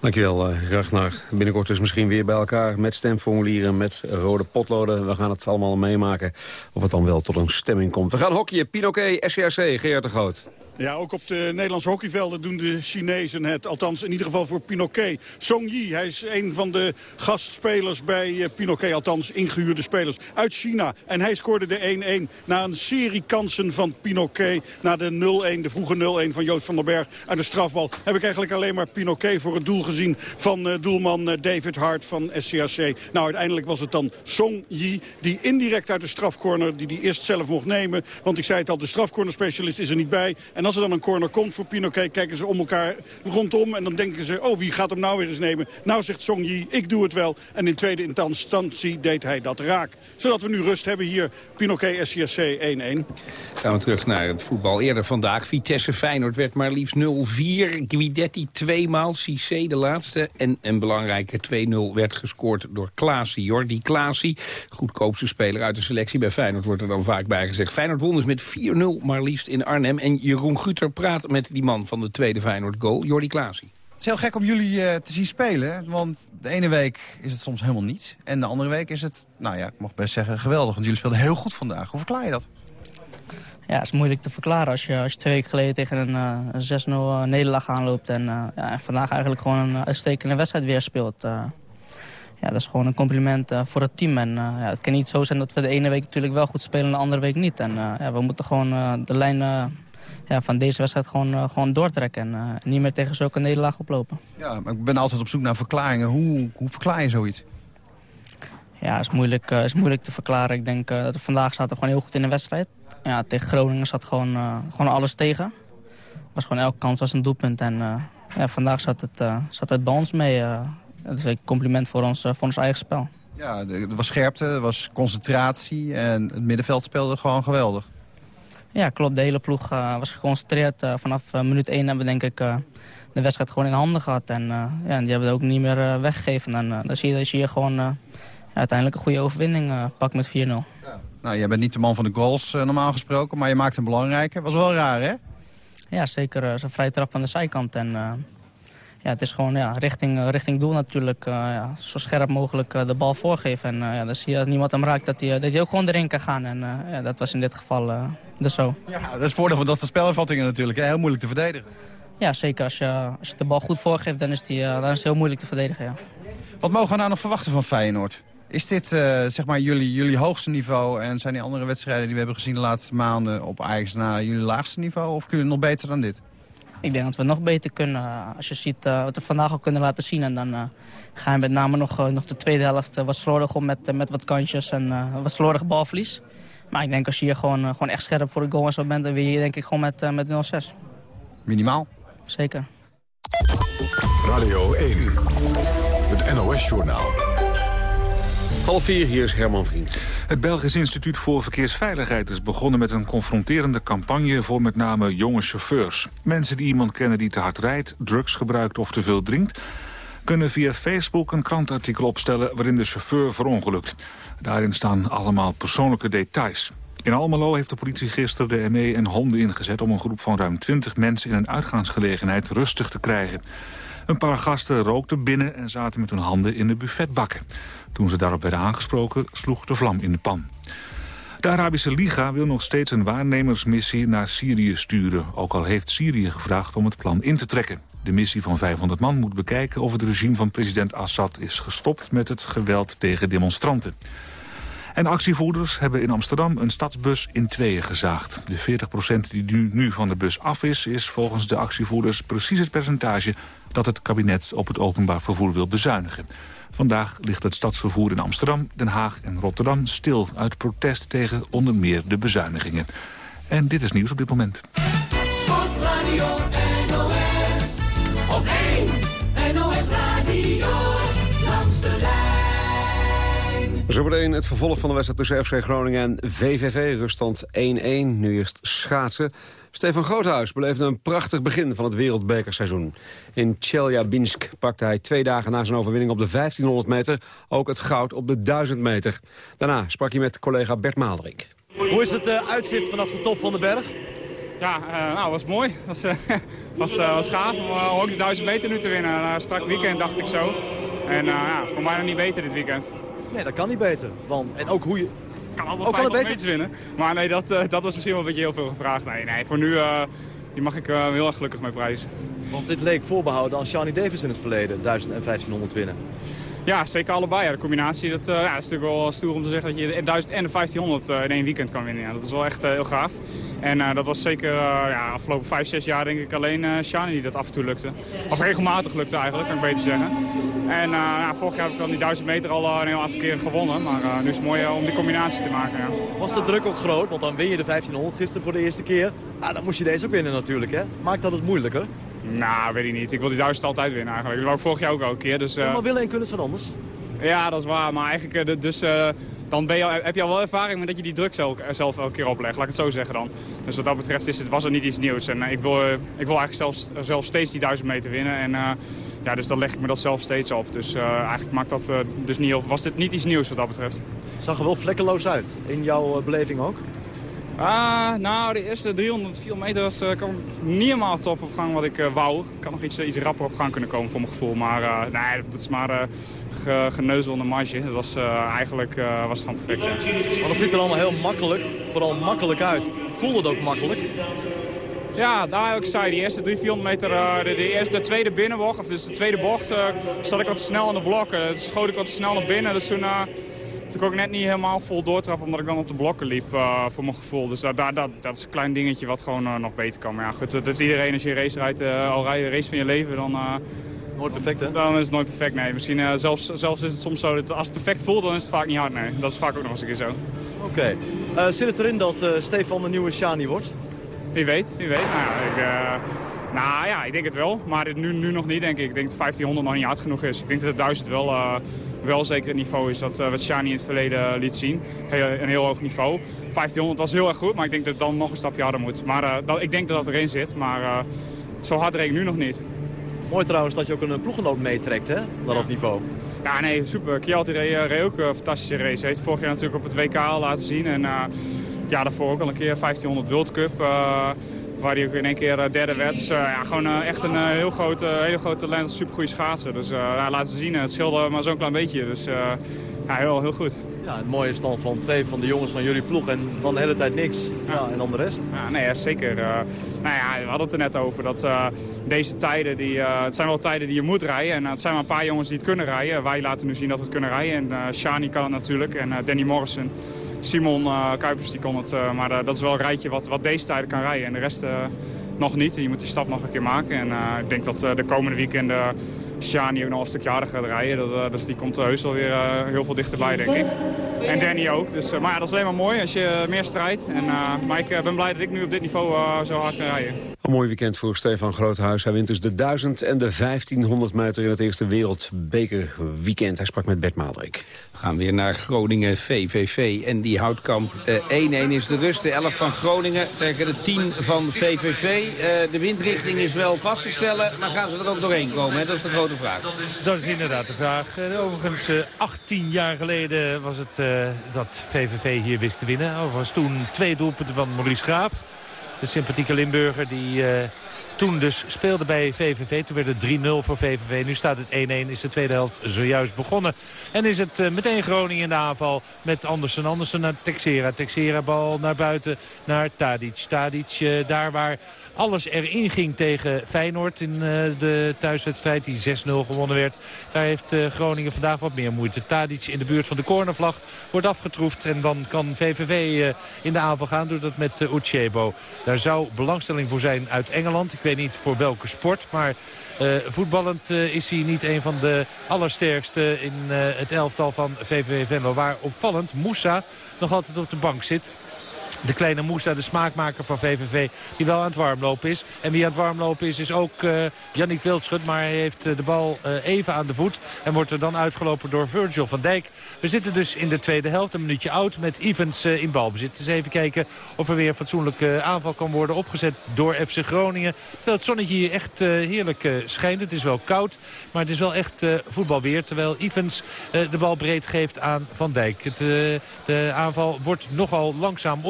Dankjewel, uh, Ragnar. Binnenkort dus misschien weer bij elkaar met stemformulieren, met rode potloden. We gaan het allemaal meemaken of het dan wel tot een stemming komt. We gaan hockeyen, Pinoquet, SCRC, Geert de Groot. Ja, ook op de Nederlandse hockeyvelden doen de Chinezen het. Althans, in ieder geval voor Pinoquet. Song Yi, hij is een van de gastspelers bij Pinoquet. Althans, ingehuurde spelers uit China. En hij scoorde de 1-1 na een serie kansen van Pinoquet. Na de 0-1, de vroege 0-1 van Joost van den Berg uit de strafbal. Heb ik eigenlijk alleen maar Pinoquet voor het doel gezien van uh, doelman uh, David Hart van SCAC. Nou, uiteindelijk was het dan Song Yi die indirect uit de strafcorner... die die eerst zelf mocht nemen. Want ik zei het al, de strafcornerspecialist is er niet bij. En als er dan een corner komt voor Pinoquet, kijken ze om elkaar rondom. En dan denken ze, oh, wie gaat hem nou weer eens nemen? Nou zegt Song ik doe het wel. En in tweede instantie deed hij dat raak. Zodat we nu rust hebben hier, Pinoquet SCSC 1-1. Gaan we terug naar het voetbal. Eerder vandaag, Vitesse Feyenoord werd maar liefst 0-4. Guidetti tweemaal, Cissé de laatste. En een belangrijke 2-0 werd gescoord door Klaasie. Jordi Klaasie, goedkoopste speler uit de selectie. Bij Feyenoord wordt er dan vaak bij gezegd. Feyenoord won dus met 4-0 maar liefst in Arnhem. En Jeroen Guter praat met die man van de tweede Feyenoord goal, Jordi Klaasie. Het is heel gek om jullie uh, te zien spelen. Want de ene week is het soms helemaal niet. En de andere week is het, nou ja, ik mag best zeggen geweldig. Want jullie speelden heel goed vandaag. Hoe verklaar je dat? Ja, het is moeilijk te verklaren als je, als je twee weken geleden tegen een, uh, een 6-0 nederlaag aanloopt. En uh, ja, vandaag eigenlijk gewoon een uitstekende wedstrijd weer speelt. ja, dat is gewoon een compliment voor het team. En ja, het kan niet zo zijn dat we de ene week natuurlijk wel goed spelen en de andere week niet. En ja, we moeten gewoon de lijn ja, van deze wedstrijd gewoon, uh, gewoon doortrekken. En uh, niet meer tegen zulke nederlaag oplopen. Ja, maar ik ben altijd op zoek naar verklaringen. Hoe, hoe verklaar je zoiets? Ja, is moeilijk, uh, is moeilijk te verklaren. Ik denk dat we vandaag zaten gewoon heel goed in de wedstrijd. Ja, tegen Groningen zat gewoon, gewoon alles tegen. Was gewoon elke kans was een doelpunt. En ja, vandaag zat het, zat het bij ons mee. dat is een compliment voor ons, voor ons eigen spel. Ja, er was scherpte, er was concentratie en het middenveld speelde gewoon geweldig. Ja, klopt. De hele ploeg uh, was geconcentreerd. Uh, vanaf uh, minuut 1 hebben we denk ik de wedstrijd gewoon in handen gehad. En, ja, en die hebben het ook niet meer weggegeven. En dan zie je dat je hier gewoon ja, uiteindelijk een goede overwinning pakt met 4-0. Nou, jij bent niet de man van de goals normaal gesproken, maar je maakt een belangrijke. Was wel raar, hè? Ja, zeker. Zo'n vrije trap van de zijkant. En ja, het is gewoon ja, richting, richting doel natuurlijk. ja, zo scherp mogelijk de bal voorgeven. En ja, dan zie je dat niemand hem raakt, dat hij, dat hij ook gewoon erin kan gaan. En ja, dat was in dit geval dus zo. Ja, dat is het voordeel van dat de spelervattingen natuurlijk. Hè? Heel moeilijk te verdedigen. Ja, zeker. Als je, als je de bal goed voorgeeft, dan is, die, dan is het heel moeilijk te verdedigen, ja. Wat mogen we nou nog verwachten van Feyenoord? Is dit zeg maar jullie, jullie hoogste niveau en zijn die andere wedstrijden die we hebben gezien de laatste maanden op Ajax naar jullie laagste niveau? Of kunnen jullie nog beter dan dit? Ik denk dat we nog beter kunnen. Als je ziet uh, wat we vandaag al kunnen laten zien. En dan uh, gaan we met name nog, nog de tweede helft wat slordig om met, met wat kantjes en wat slordig balverlies. Maar ik denk als je hier gewoon, gewoon echt scherp voor de goal en zo bent... dan win je hier denk ik gewoon met, met 0-6. Minimaal? Zeker. Radio 1, het NOS-journaal. Half vier, hier is Herman Vriend. Het Belgisch Instituut voor Verkeersveiligheid is begonnen met een confronterende campagne voor met name jonge chauffeurs. Mensen die iemand kennen die te hard rijdt, drugs gebruikt of te veel drinkt, kunnen via Facebook een krantartikel opstellen waarin de chauffeur verongelukt. Daarin staan allemaal persoonlijke details. In Almelo heeft de politie gisteren de ME en honden ingezet... om een groep van ruim 20 mensen in een uitgaansgelegenheid rustig te krijgen. Een paar gasten rookten binnen en zaten met hun handen in de buffetbakken. Toen ze daarop werden aangesproken, sloeg de vlam in de pan. De Arabische Liga wil nog steeds een waarnemersmissie naar Syrië sturen. Ook al heeft Syrië gevraagd om het plan in te trekken. De missie van 500 man moet bekijken of het regime van president Assad is gestopt met het geweld tegen demonstranten. En actievoerders hebben in Amsterdam een stadsbus in tweeën gezaagd. De 40% die nu, van de bus af is, is volgens de actievoerders precies het percentage dat het kabinet op het openbaar vervoer wil bezuinigen. Vandaag ligt het stadsvervoer in Amsterdam, Den Haag en Rotterdam stil... uit protest tegen onder meer de bezuinigingen. En dit is nieuws op dit moment. Sportradio NOS, op 1 NOS Radio. Zometeen het vervolg van de wedstrijd tussen FC Groningen en VVV. Ruststand 1-1, nu eerst schaatsen. Stefan Groothuis beleefde een prachtig begin van het wereldbekerseizoen. In Chelyabinsk pakte hij twee dagen na zijn overwinning op de 1500 meter... ook het goud op de 1000 meter. Daarna sprak hij met collega Bert Maalderink. Hoe is het uh, uitzicht vanaf de top van de berg? Ja, uh, nou, was mooi. Was, uh, *laughs* was, was gaaf om ook de 1000 meter nu te winnen. strak weekend dacht ik zo. En ja, kon bijna niet beter dit weekend. Nee, dat kan niet beter. Want, en ook hoe je, kan altijd kan het beter winnen. Maar nee, dat, uh, dat was misschien wel een beetje heel veel gevraagd. Nee, nee voor nu uh, die mag ik uh, heel erg gelukkig mee prijzen. Want dit leek voorbehouden aan Shani Davis in het verleden, 1000 en 1500 winnen. Ja, zeker allebei. Ja, de combinatie, dat, ja, is natuurlijk wel stoer om te zeggen dat je 1000 en 1500 in één weekend kan winnen. Ja, dat is wel echt heel gaaf. En dat was zeker ja, afgelopen 5, 6 jaar denk ik alleen uh, Shani die dat af en toe lukte. Of regelmatig lukte eigenlijk, kan ik beter zeggen. En uh, vorig jaar heb ik dan die 1000 meter al een heel aantal keren gewonnen. Maar uh, nu is het mooi om die combinatie te maken. Ja. Was de druk ook groot? Want dan win je de 1500 gisteren voor de eerste keer. Ah, dan moest je deze ook winnen natuurlijk. Hè? Maakt dat het moeilijker? Nou, weet ik niet. Ik wil die 1000 altijd winnen eigenlijk. Dat wou ik vorig jaar ook al een keer. Dus, ja, maar willen en kunnen het van anders? Ja, dat is waar. Maar eigenlijk dus, uh, dan ben je, heb je al wel ervaring met dat je die druk zelf, zelf elke keer oplegt. Laat ik het zo zeggen dan. Dus wat dat betreft is het, was er niet iets nieuws. En ik, wil, ik wil eigenlijk zelfs, zelf steeds die 1000 meter winnen. En ja, dus dan leg ik me dat zelf steeds op. Dus eigenlijk maakt dat, dus niet, was dit niet iets nieuws wat dat betreft. Zag er wel vlekkeloos uit, in jouw beleving ook? Ah, nou, de eerste 300, 400 meter was, kwam niet helemaal top op gang wat ik wou. Ik kan nog iets, iets rapper op gang kunnen komen voor mijn gevoel. Maar nee, dat is maar ge, geneuzel marge. Dat was, eigenlijk was het gewoon perfect. Ja. Maar dat ziet er allemaal heel makkelijk, vooral makkelijk uit. Voelde het ook makkelijk? Ja, daar ook zei, die eerste 300, 400 meter, uh, de, de, eerste, de tweede binnenbocht, of dus de tweede bocht, uh, zat ik wat snel aan de blokken. Toen schoot ik wat snel naar binnen, dus toen, uh, toen kon ik net niet helemaal vol doortrappen omdat ik dan op de blokken liep, voor mijn gevoel. Dus dat, dat, dat, dat is een klein dingetje wat gewoon nog beter kan. Maar ja, goed, dat heeft iedereen als je een race rijdt, al rij je de race van je leven, dan... Nooit perfect, hè? Dan is het nooit perfect, nee. Misschien zelfs, zelfs is het soms zo dat als het perfect voelt, dan is het vaak niet hard, nee. Dat is vaak ook nog eens een keer zo. Oké. Okay. zit het erin dat Stefan de nieuwe Shani wordt? Wie weet, wie weet. Nou ja, ik, uh, nou ja, ik denk het wel. Maar nu, nu nog niet, denk ik. Ik denk dat 1500 nog niet hard genoeg is. Ik denk dat het 1000 wel, uh, wel zeker het niveau is dat uh, wat Shani in het verleden liet zien. Heel, een heel hoog niveau. 1500 was heel erg goed, maar ik denk dat het dan nog een stapje harder moet. Maar dat, ik denk dat dat erin zit, maar zo hard reed ik nu nog niet. Mooi trouwens dat je ook een ploeggenoot meetrekt, hè? Naar dat niveau. Ja, nee, super. Kjeld reed, eh, reed ook een fantastische race. Heeft vorig jaar natuurlijk op het WK al laten zien. En ja, daarvoor ook al een keer 1500 World Cup. Waar hij ook in één keer derde werd. Dus ja, gewoon echt een heel groot, hele groot talent. Super goede schaatser. Dus ja, laten ze zien. Het scheelde maar zo'n klein beetje. Dus ja, heel, heel goed. Ja, het mooie is dan van twee van de jongens van jullie ploeg en dan de hele tijd niks. Ja, en dan de rest. Ja, nee, zeker. Uh, nou ja, we hadden het er net over dat uh, deze tijden, die, uh, het zijn wel tijden die je moet rijden. En het zijn maar een paar jongens die het kunnen rijden. Wij laten nu zien dat we het kunnen rijden. En Shani kan het natuurlijk en Danny Morrison. Simon Kuipers die kon het, maar dat is wel een rijtje wat, wat deze tijden kan rijden. En de rest nog niet. Je moet die stap nog een keer maken. En ik denk dat de komende weekenden Shani ook nog een stukje harder gaat rijden. Dat, dus die komt heus wel weer heel veel dichterbij, denk ik. En Danny ook. Dus, maar ja, dat is alleen maar mooi als je meer strijdt. En, maar ik ben blij dat ik nu op dit niveau zo hard kan rijden. Een mooi weekend voor Stefan Groothuis. Hij wint dus de 1000 en de 1500 meter in het eerste wereldbekerweekend. Hij sprak met Bert Maaldrik. We gaan weer naar Groningen, VVV en die houtkamp. 1-1 uh, is de rust. De 11 van Groningen tegen de 10 van VVV. Uh, de windrichting is wel vast te stellen, maar gaan ze er ook doorheen komen? Hè? Dat is de grote vraag. Dat is inderdaad de vraag. Uh, overigens, 18 jaar geleden was het dat VVV hier wist te winnen. Overigens toen twee doelpunten van Maurice Graaf. De sympathieke Limburger die uh, toen dus speelde bij VVV. Toen werd het 3-0 voor VVV. Nu staat het 1-1. Is de tweede helft zojuist begonnen. En is het uh, meteen Groningen in de aanval met Andersen. Andersen naar Texera. Texera bal naar buiten naar Tadic. Tadic uh, daar waar alles erin ging tegen Feyenoord in uh, de thuiswedstrijd die 6-0 gewonnen werd. Daar heeft Groningen vandaag wat meer moeite. Tadic in de buurt van de cornervlag wordt afgetroefd. En dan kan VVV in de aanval gaan. Doet dat met Uchebo. Daar zou belangstelling voor zijn uit Engeland. Ik weet niet voor welke sport. Maar uh, voetballend uh, is hij niet een van de allersterkste in uh, het elftal van VVV Venlo. Waar opvallend Moussa nog altijd op de bank zit. De kleine Moussa, de smaakmaker van VVV, die wel aan het warmlopen is. En wie aan het warmlopen is, is ook uh, Yannick Wildschut. Maar hij heeft uh, de bal uh, even aan de voet. En wordt er dan uitgelopen door Virgil van Dijk. We zitten dus in de tweede helft, een minuutje oud, met Evans in balbezit. Dus even kijken of er weer een fatsoenlijke aanval kan worden opgezet door FC Groningen. Terwijl het zonnetje hier echt heerlijk schijnt. Het is wel koud, maar het is wel echt voetbalweer. Terwijl Evans de bal breed geeft aan Van Dijk. Het, de aanval wordt nogal langzaam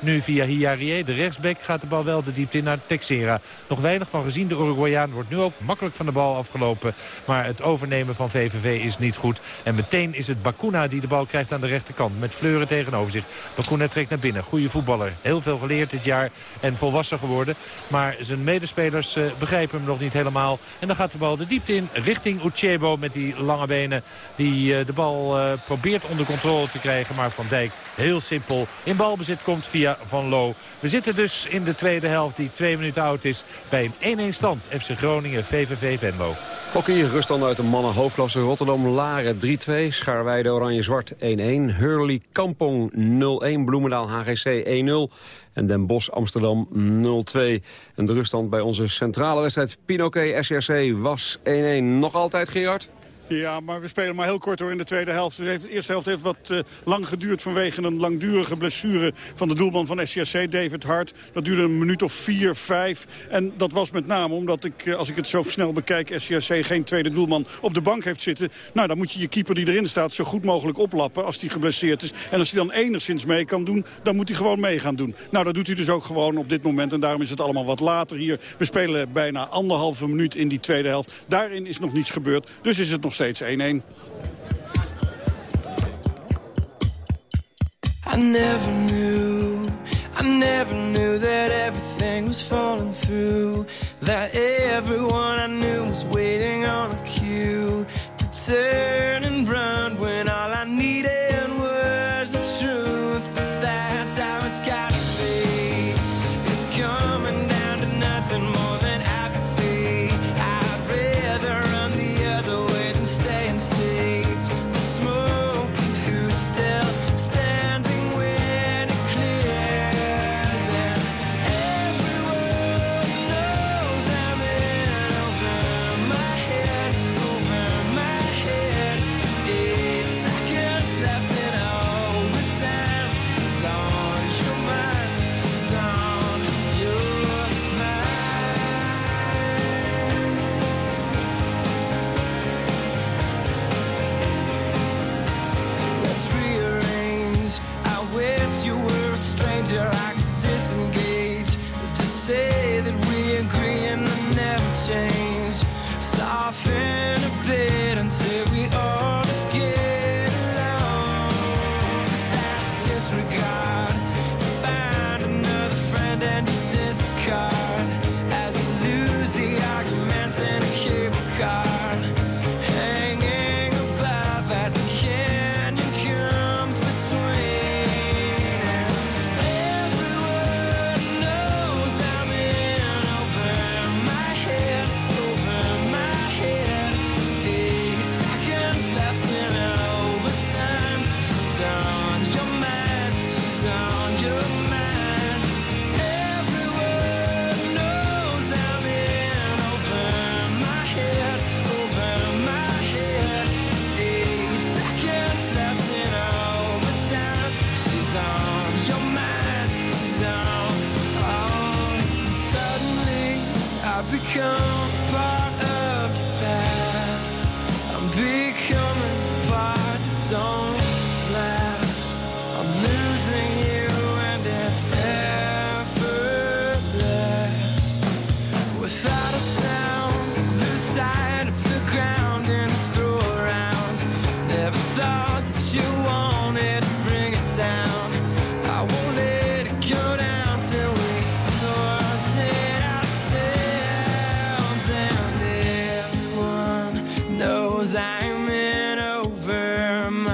Nu via Hiarie, de rechtsback, gaat de bal wel de diepte in naar Texera. Nog weinig van gezien. De Uruguayaan wordt nu ook makkelijk van de bal afgelopen. Maar het overnemen van VVV is niet goed. En meteen is het Bakuna die de bal krijgt aan de rechterkant. Met Fleuren tegenover zich. Bakuna trekt naar binnen. Goede voetballer. Heel veel geleerd dit jaar en volwassen geworden. Maar zijn medespelers uh, begrijpen hem nog niet helemaal. En dan gaat de bal de diepte in richting Uchebo met die lange benen. Die uh, de bal uh, probeert onder controle te krijgen. Maar Van Dijk heel simpel in balbezit komt via Van Loo. We zitten dus in de tweede helft die twee minuten oud is bij een 1-1 stand. FC Groningen, VVV Venlo. Hockey, ruststand uit de mannen hoofdklasse Rotterdam-Laren 3-2. Schaarweide Oranje-Zwart 1-1. Hurley Kampong 0-1. Bloemendaal HGC 1-0. En Den Bosch Amsterdam 0-2. En de ruststand bij onze centrale wedstrijd Pinoquet SRC was 1-1. Nog altijd, Gerard? Ja, maar we spelen maar heel kort hoor in de tweede helft. De eerste helft heeft wat uh, lang geduurd vanwege een langdurige blessure van de doelman van SCSC, David Hart. Dat duurde een minuut of vier, vijf. En dat was met name omdat ik, uh, als ik het zo snel bekijk, SCSC geen tweede doelman op de bank heeft zitten. Nou, dan moet je je keeper die erin staat zo goed mogelijk oplappen als die geblesseerd is. En als hij dan enigszins mee kan doen, dan moet hij gewoon mee gaan doen. Nou, dat doet hij dus ook gewoon op dit moment. En daarom is het allemaal wat later hier. We spelen bijna anderhalve minuut in die tweede helft. Daarin is nog niets gebeurd. Dus is het nog steeds 1-1. I never knew, I never knew that everything was falling through. That everyone I knew was waiting on a cue to turn and run when all I needed was the truth. But that's how it's gotta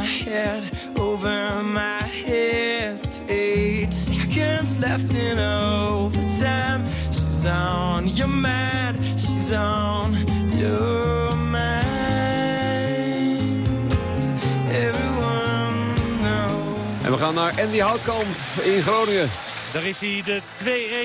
head, over my head. Eight seconds left in overtime. She's on your mind, she's on your mind. Everyone knows. En we gaan naar Andy Houtkamp in Groningen. Daar is hij de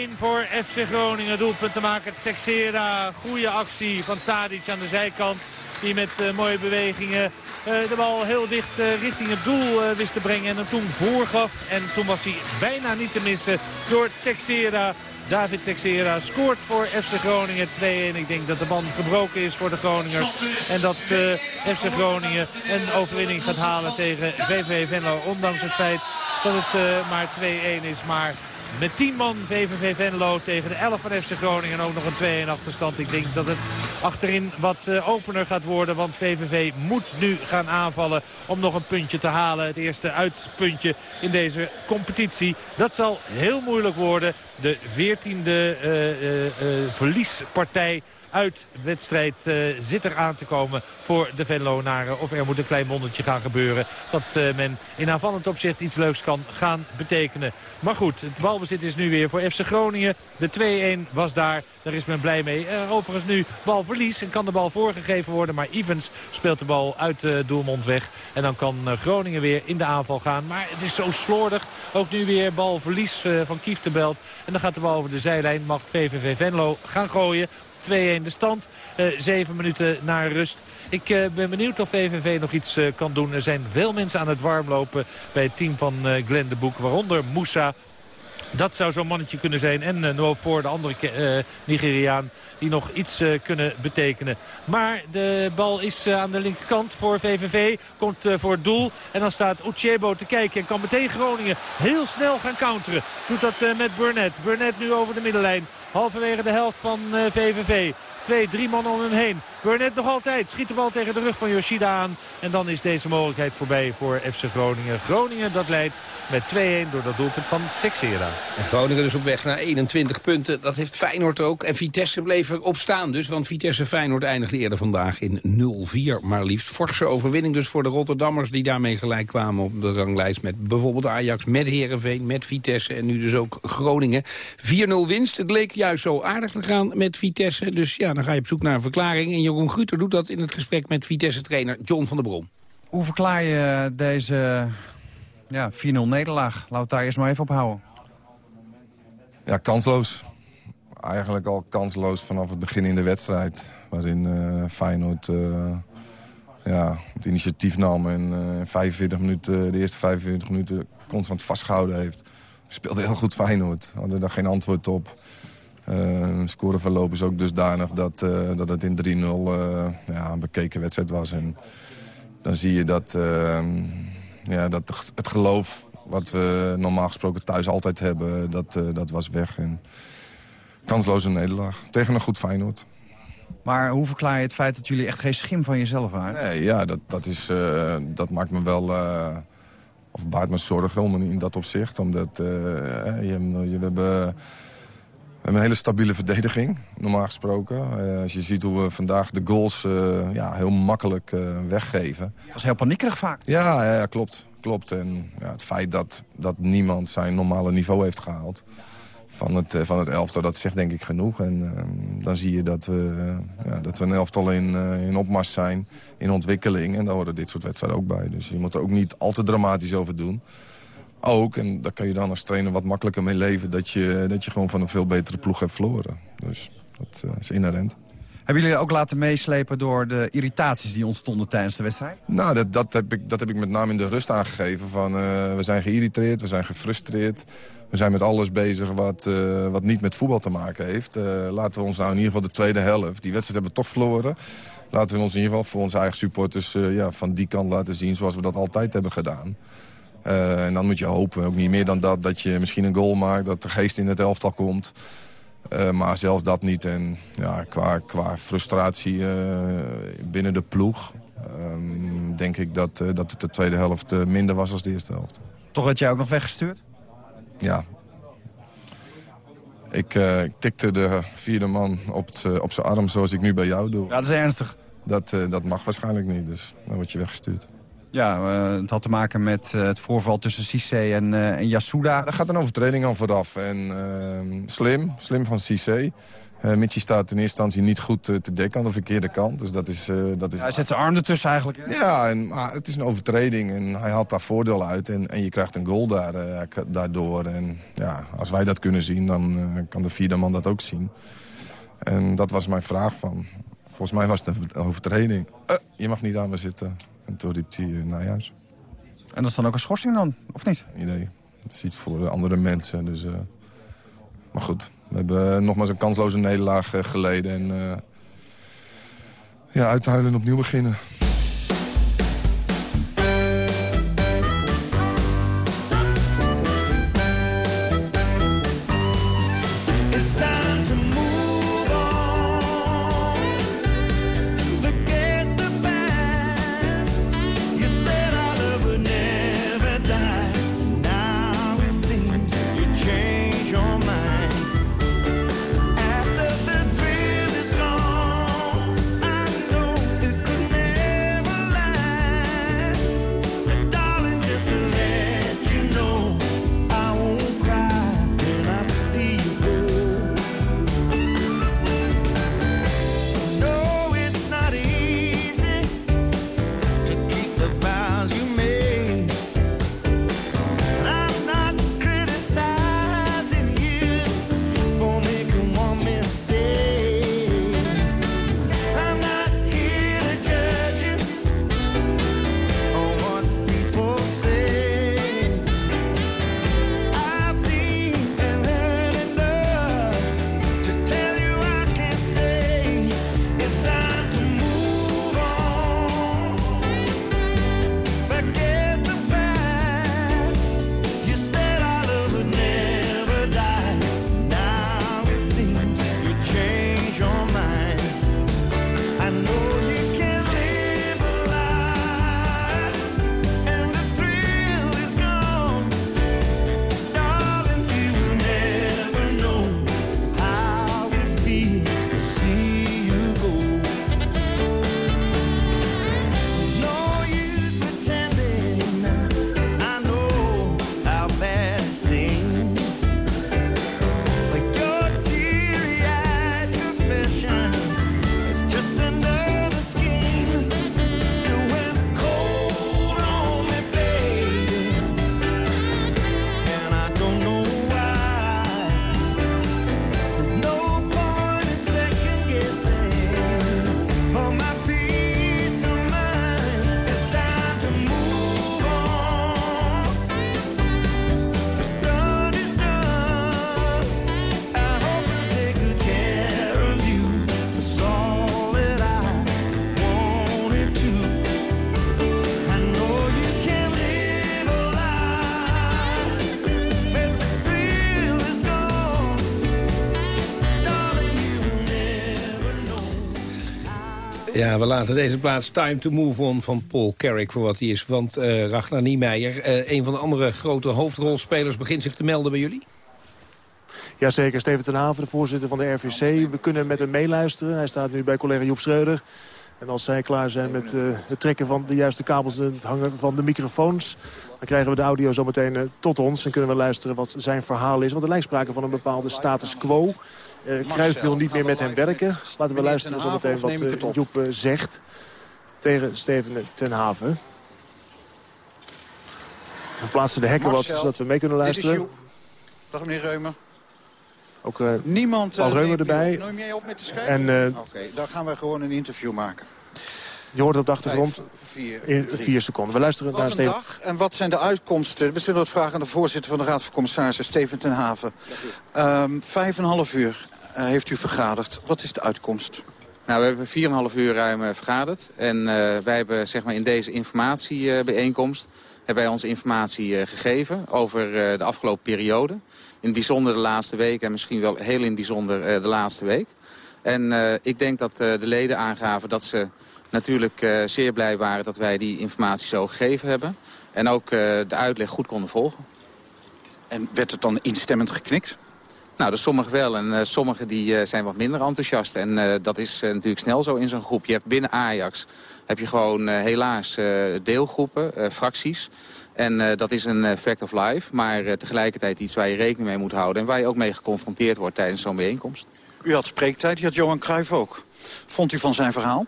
2-1 voor FC Groningen. Doelpunt te maken Texera. Goede actie van Tadic aan de zijkant. Die met eh, mooie bewegingen de bal heel dicht eh, richting het doel eh, wist te brengen. En hem toen voorgaf. En toen was hij bijna niet te missen door Texera. David Texera scoort voor FC Groningen 2-1. Ik denk dat de band gebroken is voor de Groningers. En dat eh, FC Groningen een overwinning gaat halen tegen VVV Venlo. Ondanks het feit dat het eh, maar 2-1 is. Maar met 10 man VVV Venlo tegen de 11 van FC Groningen. En ook nog een 2-1 achterstand. Ik denk dat het achterin wat eh, opener gaat worden. Want VVV moet nu gaan aanvallen om nog een puntje te halen. Het eerste uitpuntje in deze competitie. Dat zal heel moeilijk worden. De 14e eh, eh, verliespartij uitwedstrijd uh, zit er aan te komen voor de Venlonaren. Of er moet een klein wondertje gaan gebeuren. Dat uh, men in aanvallend opzicht iets leuks kan gaan betekenen. Maar goed, het balbezit is nu weer voor FC Groningen. De 2-1 was daar. Daar is men blij mee. Uh, overigens nu balverlies en kan de bal voorgegeven worden. Maar Evans speelt de bal uit de doelmond weg. En dan kan Groningen weer in de aanval gaan. Maar het is zo slordig. Ook nu weer balverlies van Kieftenbelt. En dan gaat de bal over de zijlijn. Mag VVV Venlo gaan gooien. 2-1 de stand. Uh, zeven minuten naar rust. Ik uh, ben benieuwd of VVV nog iets uh, kan doen. Er zijn veel mensen aan het warmlopen bij het team van Glenn de. Waaronder Moussa. Dat zou zo'n mannetje kunnen zijn. En uh, voor de andere uh, Nigeriaan die nog iets uh, kunnen betekenen. Maar de bal is aan de linkerkant voor VVV. Komt voor het doel. En dan staat Uchebo te kijken. En kan meteen Groningen heel snel gaan counteren. Doet dat met Burnett. Burnett nu over de middenlijn. Halverwege de helft van VVV. Twee, drie man om hem heen. Burnett nog altijd. Schiet de bal tegen de rug van Yoshida aan. En dan is deze mogelijkheid voorbij voor FC Groningen. Groningen dat leidt met 2-1 door dat doelpunt van Texera. En Groningen dus op weg naar 21 punten. Dat heeft Feyenoord ook. En Vitesse bleef erop staan dus. Want Vitesse Feyenoord eindigde eerder vandaag in 0-4. Maar liefst forse overwinning dus voor de Rotterdammers... die daarmee gelijk kwamen op de ranglijst met bijvoorbeeld Ajax... met Herenveen, met Vitesse en nu dus ook Groningen. 4-0 winst. Het leek juist zo aardig te gaan met Vitesse. Dus ja, dan ga je op zoek naar een verklaring. En Jeroen Guter doet dat in het gesprek met Vitesse-trainer John van der Brom. Hoe verklaar je deze ja, 4-0 nederlaag? Laten we het daar eerst maar even op houden. Ja, kansloos. Eigenlijk al kansloos vanaf het begin in de wedstrijd. Waarin uh, Feyenoord uh, ja, het initiatief nam en uh, 45 minuten, de eerste 45 minuten constant vastgehouden heeft. Speelde heel goed Feyenoord. Hadden daar geen antwoord op. Uh, scoreverloop is ook dusdanig dat, uh, dat het in 3-0 uh, ja, een bekeken wedstrijd was. En dan zie je dat, ja, dat het geloof wat we normaal gesproken thuis altijd hebben, dat, dat was weg. En kansloze nederlaag tegen een goed Feyenoord. Maar hoe verklaar je het feit dat jullie echt geen schim van jezelf waren? Nee, ja, dat, dat, is, dat maakt me wel... of baart me zorgen om in dat opzicht. Omdat je, je, we hebben... We hebben een hele stabiele verdediging, normaal gesproken. Uh, als je ziet hoe we vandaag de goals uh, ja, heel makkelijk uh, weggeven. Dat was heel paniekerig vaak. Ja, ja, ja klopt. klopt. En ja, het feit dat, dat niemand zijn normale niveau heeft gehaald van het, van het elftal, dat zegt denk ik genoeg. En dan zie je dat we, ja, dat we een elftal in, in opmars zijn, in ontwikkeling. En daar horen dit soort wedstrijden ook bij. Dus je moet er ook niet al te dramatisch over doen ook, en daar kan je dan als trainer wat makkelijker mee leven... dat je, dat je gewoon van een veel betere ploeg hebt verloren. Dus dat uh, is inherent. Hebben jullie ook laten meeslepen door de irritaties die ontstonden tijdens de wedstrijd? Nou, dat, dat, heb, ik, dat heb ik met name in de rust aangegeven. Van, uh, we zijn geïrriteerd, we zijn gefrustreerd. We zijn met alles bezig wat, uh, wat niet met voetbal te maken heeft. laten we ons nou in ieder geval de tweede helft... die wedstrijd hebben we toch verloren. Laten we ons in ieder geval voor onze eigen supporters... ja, van die kant laten zien zoals we dat altijd hebben gedaan. Uh, en dan moet je hopen, ook niet meer dan dat, dat je misschien een goal maakt... dat de geest in het elftal komt. Uh, maar zelfs dat niet. En ja, qua, qua frustratie uh, binnen de ploeg... ehm, denk ik dat, eh, dat het de tweede helft eh, minder was als de eerste helft. Toch werd jij ook nog weggestuurd? Ja. Ik, eh, ik tikte de vierde man op, eh, op zijn arm zoals ik nu bij jou doe. Ja, dat is ernstig. Dat, eh, dat mag waarschijnlijk niet, dus dan word je weggestuurd. Ja, eh, het had te maken met eh, het voorval tussen Cissé en, eh, en Yasuda. Daar gaat een overtreding aan vooraf. En ehm, slim, slim van Cissé. Uh, Mitchie staat in eerste instantie niet goed te dekken aan de verkeerde kant. Dus dat is... dat is... Hij zet zijn arm ertussen eigenlijk. hè? Ja, en, maar het is een overtreding en hij haalt daar voordeel uit. En, en je krijgt een goal daar, daardoor. En ja, als wij dat kunnen zien, dan kan de vierde man dat ook zien. En dat was mijn vraag van... Volgens mij was het een overtreding. Je mag niet aan me zitten. En toen riep hij eh, naar huis. En dat is dan ook een schorsing dan, of niet? Idee. Dat is iets voor eh, andere mensen. Dus, eh, Maar goed, we hebben nogmaals een kansloze nederlaag geleden. En ja, uithuilen en opnieuw beginnen. We laten deze plaats Time to Move On van Paul Carrick voor wat hij is. Want eh Ragnar Niemeyer, eh, een van de andere grote hoofdrolspelers... begint zich te melden bij jullie? Jazeker, Steven ten Haven, de voorzitter van de RVC. We kunnen met hem meeluisteren. Hij staat nu bij collega Joep Schreuder. En als zij klaar zijn met eh, het trekken van de juiste kabels en het hangen van de microfoons... dan krijgen we de audio zo meteen eh, tot ons en kunnen we luisteren wat zijn verhaal is. Want er lijkt sprake van een bepaalde status quo. Uh, Cruijff wil niet meer met hem werken. Laten we luisteren zo meteen wat eh, Joep eh, zegt tegen Steven ten Haven. We verplaatsen de hekken wat, zodat we mee kunnen Dit is luisteren. Dag meneer Reumer. Ook Niemand Paul Reumer erbij. Neem jij op met? En Oké, dan gaan we gewoon een interview maken. Je hoort op de achtergrond Vijf, vier, in vier seconden. We luisteren naar Wat Steven. dag en wat zijn de uitkomsten? We zullen het vragen aan de voorzitter van de Raad van Commissarissen, Steven ten Haven. Ehm, vijf en een half uur eh, heeft u vergaderd. Wat is de uitkomst? Nou, we hebben 4,5 uur ruim eh, vergaderd. En eh, wij hebben zeg maar, in deze informatiebijeenkomst hebben wij onze informatie eh, gegeven over eh, de afgelopen periode. In het bijzonder de laatste week en misschien wel heel in het bijzonder eh, de laatste week. En eh, ik denk dat eh, de leden aangaven dat ze natuurlijk uh, zeer blij waren dat wij die informatie zo gegeven hebben. En ook uh, de uitleg goed konden volgen. En werd het dan instemmend geknikt? Nou, dus sommigen wel en uh, sommigen die, zijn wat minder enthousiast. En dat is natuurlijk snel zo in zo'n groep. Je hebt binnen Ajax heb je gewoon helaas deelgroepen, fracties. En dat is een fact of life, maar tegelijkertijd iets waar je rekening mee moet houden... en waar je ook mee geconfronteerd wordt tijdens zo'n bijeenkomst. U had spreektijd, u had Johan Cruijff ook. Vond u van zijn verhaal?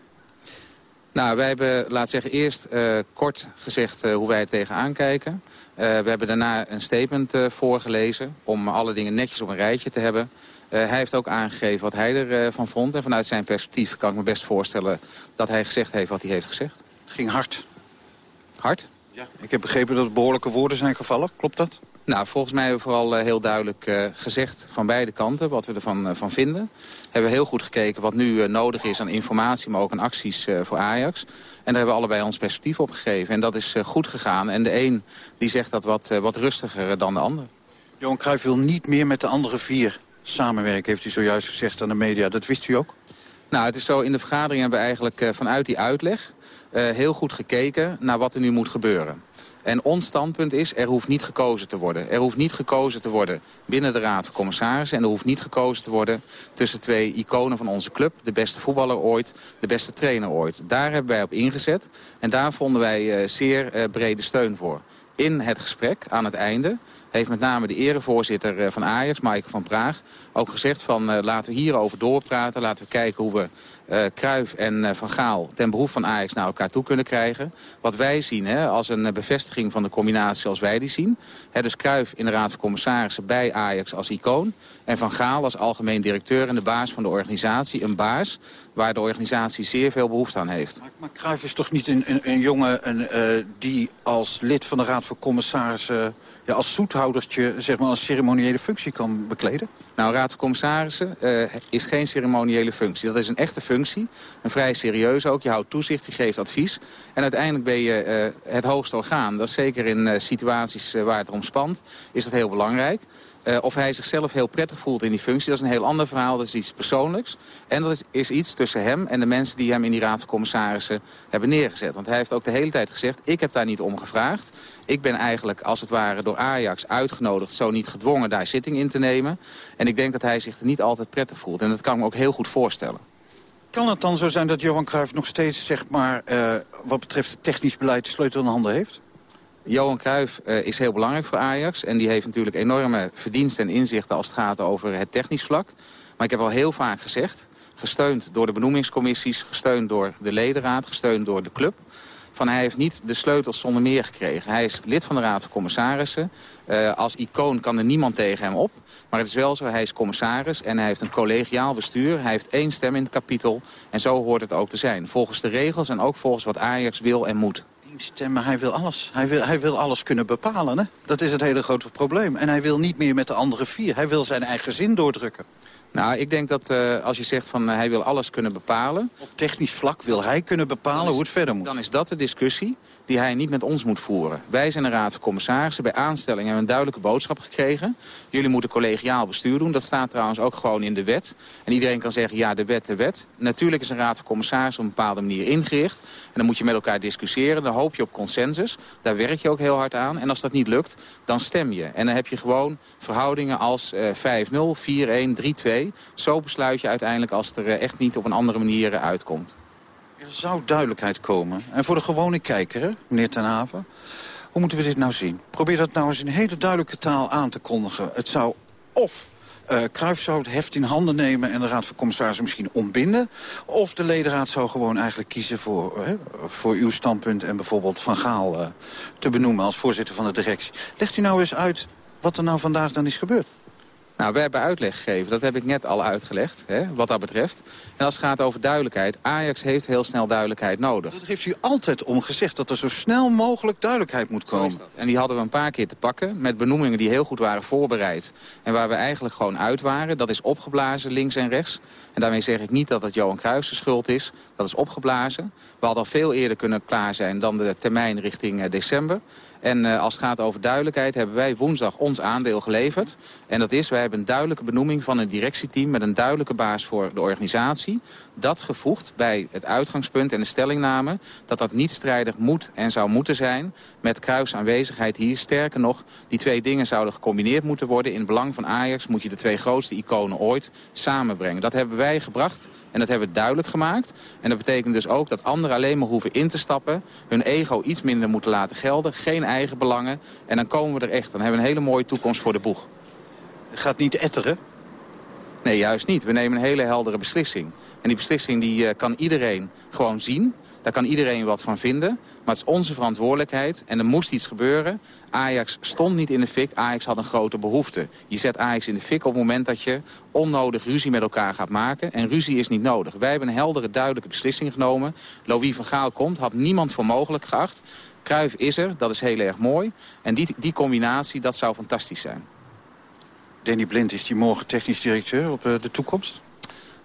Nou, wij hebben, laat zeggen, eerst uh, kort gezegd uh, hoe wij het tegenaan kijken. Uh, we hebben daarna een statement voorgelezen om alle dingen netjes op een rijtje te hebben. hij heeft ook aangegeven wat hij ervan vond. En vanuit zijn perspectief kan ik me best voorstellen dat hij gezegd heeft wat hij heeft gezegd. Het ging hard. Hard? Ja. Ik heb begrepen dat er behoorlijke woorden zijn gevallen. Klopt dat? Nou, volgens mij hebben we vooral heel duidelijk uh, gezegd van beide kanten wat we ervan uh, van vinden. We hebben heel goed gekeken wat nu nodig is aan informatie, maar ook aan acties voor Ajax. En daar hebben we allebei ons perspectief op gegeven. En dat is goed gegaan. En de een die zegt dat wat, wat rustiger dan de ander. Johan Cruijff wil niet meer met de andere vier samenwerken, heeft u zojuist gezegd aan de media. Dat wist u ook? Nou, het is zo, in de vergadering hebben we eigenlijk vanuit die uitleg... heel goed gekeken naar wat er nu moet gebeuren. En ons standpunt is, er hoeft niet gekozen te worden. Er hoeft niet gekozen te worden binnen de Raad van Commissarissen... en er hoeft niet gekozen te worden tussen twee iconen van onze club. De beste voetballer ooit, de beste trainer ooit. Daar hebben wij op ingezet en daar vonden wij uh, zeer uh, brede steun voor. In het gesprek, aan het einde, heeft met name de erevoorzitter eh, van Ajax, Maaike van Praag, ook gezegd van uh, laten we hierover doorpraten. Laten we kijken hoe we uh, en Van Gaal ten behoef van Ajax naar elkaar toe kunnen krijgen. Wat wij zien hè, als een bevestiging van de combinatie zoals wij die zien. Hè, dus Kruif in de Raad van Commissarissen bij Ajax als icoon. En Van Gaal als algemeen directeur en de baas van de organisatie. Een baas waar de organisatie zeer veel behoefte aan heeft. Maar, maar Cruijff is toch niet een, een, een jongen die als lid van de Raad van Commissarissen... Ja, als zoethoudertje zeg maar, een ceremoniële functie kan bekleden? Nou, Raad van Commissarissen uh, is geen ceremoniële functie. Dat is een echte functie, een vrij serieuze ook. Je houdt toezicht, je geeft advies. En uiteindelijk ben je uh, het hoogste orgaan. Dat is zeker in situaties waar het om spant, is dat heel belangrijk. Uh, of hij zichzelf heel prettig voelt in die functie, dat is een heel ander verhaal. Dat is iets persoonlijks. En dat is, iets tussen hem en de mensen die hem in die raad van commissarissen hebben neergezet. Want hij heeft ook de hele tijd gezegd, ik heb daar niet om gevraagd. Ik ben eigenlijk, als het ware, door Ajax uitgenodigd, zo niet gedwongen daar zitting in te nemen. En ik denk dat hij zich er niet altijd prettig voelt. En dat kan ik me ook heel goed voorstellen. Kan het dan zo zijn dat Johan Cruijff nog steeds, zeg maar, uh, wat betreft het technisch beleid, de sleutel in handen heeft? Johan Cruijff uh, is heel belangrijk voor Ajax. En die heeft natuurlijk enorme verdiensten en inzichten als het gaat over het technisch vlak. Maar ik heb al heel vaak gezegd, gesteund door de benoemingscommissies... gesteund door de ledenraad, gesteund door de club... van hij heeft niet de sleutels zonder meer gekregen. Hij is lid van de Raad van Commissarissen. Uh, als icoon kan er niemand tegen hem op. Maar het is wel zo, hij is commissaris en hij heeft een collegiaal bestuur. Hij heeft één stem in het kapitel en zo hoort het ook te zijn. Volgens de regels en ook volgens wat Ajax wil en moet stemmen. Hij wil alles. Hij wil, hij wil alles kunnen bepalen. Hè? Dat is het hele grote probleem. En hij wil niet meer met de andere vier. Hij wil zijn eigen zin doordrukken. Nou, ik denk dat uh, als je zegt van uh, hij wil alles kunnen bepalen... Op technisch vlak wil hij kunnen bepalen is, hoe het verder moet. Dan is dat de discussie die hij niet met ons moet voeren. Wij zijn een raad van commissarissen. Bij aanstelling hebben we een duidelijke boodschap gekregen. Jullie moeten collegiaal bestuur doen. Dat staat trouwens ook gewoon in de wet. En iedereen kan zeggen, ja, de wet, de wet. Natuurlijk is een raad van commissarissen op een bepaalde manier ingericht. En dan moet je met elkaar discussiëren. Dan hoop je op consensus. Daar werk je ook heel hard aan. En als dat niet lukt, dan stem je. En dan heb je gewoon verhoudingen als uh, 5-0, 4-1, 3-2. Zo besluit je uiteindelijk als er echt niet op een andere manier uitkomt. Er zou duidelijkheid komen. En voor de gewone kijker, meneer Ten Haven... hoe moeten we dit nou zien? Probeer dat nou eens in hele duidelijke taal aan te kondigen. Het zou of uh, zou het heft in handen nemen en de Raad van Commissarissen misschien ontbinden. Of de ledenraad zou gewoon eigenlijk kiezen voor, voor uw standpunt... en bijvoorbeeld Van Gaal te benoemen als voorzitter van de directie. Legt u nou eens uit wat er nou vandaag dan is gebeurd? Nou, wij hebben uitleg gegeven. Dat heb ik net al uitgelegd, hè, wat dat betreft. En als het gaat over duidelijkheid, Ajax heeft heel snel duidelijkheid nodig. Dat heeft u altijd om gezegd, dat er zo snel mogelijk duidelijkheid moet komen. En die hadden we een paar keer te pakken, met benoemingen die heel goed waren voorbereid. En waar we eigenlijk gewoon uit waren. Dat is opgeblazen, links en rechts. En daarmee zeg ik niet dat het Johan Cruijff's schuld is. Dat is opgeblazen. We hadden al veel eerder kunnen klaar zijn dan de termijn richting december. En uh, als het gaat over duidelijkheid hebben wij woensdag ons aandeel geleverd. En dat is, wij hebben hebben een duidelijke benoeming van een directieteam... met een duidelijke baas voor de organisatie. Dat gevoegd bij het uitgangspunt en de stellingname... dat dat niet strijdig moet en zou moeten zijn... met Kruis aanwezigheid hier. Sterker nog, die twee dingen zouden gecombineerd moeten worden. In het belang van Ajax moet je de twee grootste iconen ooit samenbrengen. Dat hebben wij gebracht en dat hebben we duidelijk gemaakt. En dat betekent dus ook dat anderen alleen maar hoeven in te stappen... hun ego iets minder moeten laten gelden, geen eigen belangen. En dan komen we er echt. Dan hebben we een hele mooie toekomst voor de boeg. Gaat niet etteren? Nee, juist niet. We nemen een hele heldere beslissing. En die beslissing die, uh, kan iedereen gewoon zien. Daar kan iedereen wat van vinden. Maar het is onze verantwoordelijkheid. En er moest iets gebeuren. Ajax stond niet in de fik. Ajax had een grote behoefte. Je zet Ajax in de fik op het moment dat je onnodig ruzie met elkaar gaat maken. En ruzie is niet nodig. Wij hebben een heldere, duidelijke beslissing genomen. Louis van Gaal komt, had niemand voor mogelijk geacht. Kruif is er, dat is heel erg mooi. En die, die combinatie, dat zou fantastisch zijn. Danny Blind, is die morgen technisch directeur op de toekomst?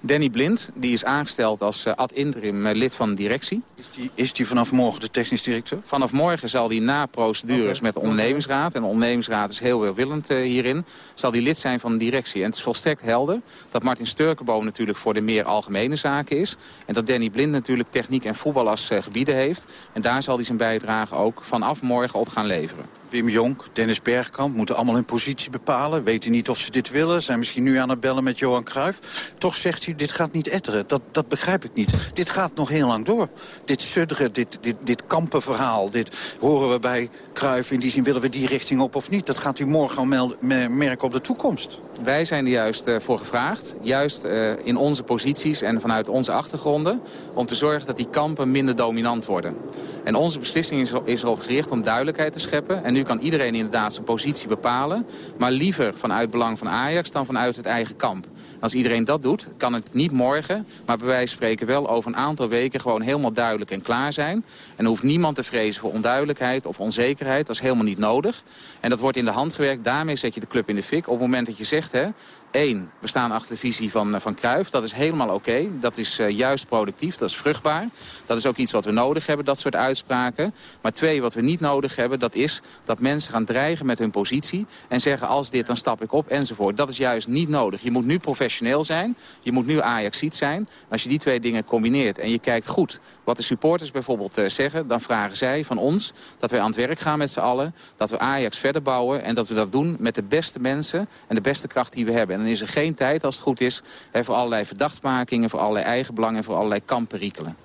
Danny Blind, die is aangesteld als uh, ad interim uh, lid van de directie. Is die, is die vanaf morgen de technisch directeur? Vanaf morgen zal hij na procedures okay. met de ondernemingsraad... en de ondernemingsraad is heel welwillend uh, hierin... zal hij lid zijn van de directie. En het is volstrekt helder dat Martin Sturkenboom natuurlijk... voor de meer algemene zaken is. En dat Danny Blind natuurlijk techniek en voetbal als gebieden heeft. En daar zal hij zijn bijdrage ook vanaf morgen op gaan leveren. Wim Jonk, Dennis Bergkamp moeten allemaal hun positie bepalen. Weten niet of ze dit willen. Zijn misschien nu aan het bellen met Johan Cruijff. Toch zegt dit gaat niet etteren. Dat, dat begrijp ik niet. Dit gaat nog heel lang door. Dit sudderen, dit, dit, dit kampenverhaal. Dit horen we bij Cruijff. In die zin willen we die richting op of niet. Dat gaat u morgen al merken op de toekomst. Wij zijn er juist uh, voor gevraagd. Juist uh, in onze posities en vanuit onze achtergronden. Om te zorgen dat die kampen minder dominant worden. En onze beslissing is, is erop gericht om duidelijkheid te scheppen. En nu kan iedereen inderdaad zijn positie bepalen. Maar liever vanuit belang van Ajax dan vanuit het eigen kamp. Als iedereen dat doet, kan het niet morgen, maar bij wijze van spreken wel over een aantal weken gewoon helemaal duidelijk en klaar zijn. En hoeft niemand te vrezen voor onduidelijkheid of onzekerheid. Dat is helemaal niet nodig. En dat wordt in de hand gewerkt. Daarmee zet je de club in de fik. Op het moment dat je zegt, hè, Eén, we staan achter de visie van, van Cruijff. Dat is helemaal oké. Dat is uh, juist productief, dat is vruchtbaar. Dat is ook iets wat we nodig hebben, dat soort uitspraken. Maar twee, wat we niet nodig hebben, dat is dat mensen gaan dreigen met hun positie... en zeggen als dit, dan stap ik op, enzovoort. Dat is juist niet nodig. Je moet nu professioneel zijn, je moet nu Ajaxiet zijn. Als je die twee dingen combineert en je kijkt goed... wat de supporters bijvoorbeeld uh, zeggen, dan vragen zij van ons... dat wij aan het werk gaan met z'n allen, dat we Ajax verder bouwen... en dat we dat doen met de beste mensen en de beste kracht die we hebben. En dan is er geen tijd, als het goed is, voor allerlei verdachtmakingen... voor allerlei eigen belangen en voor allerlei kamperikelen.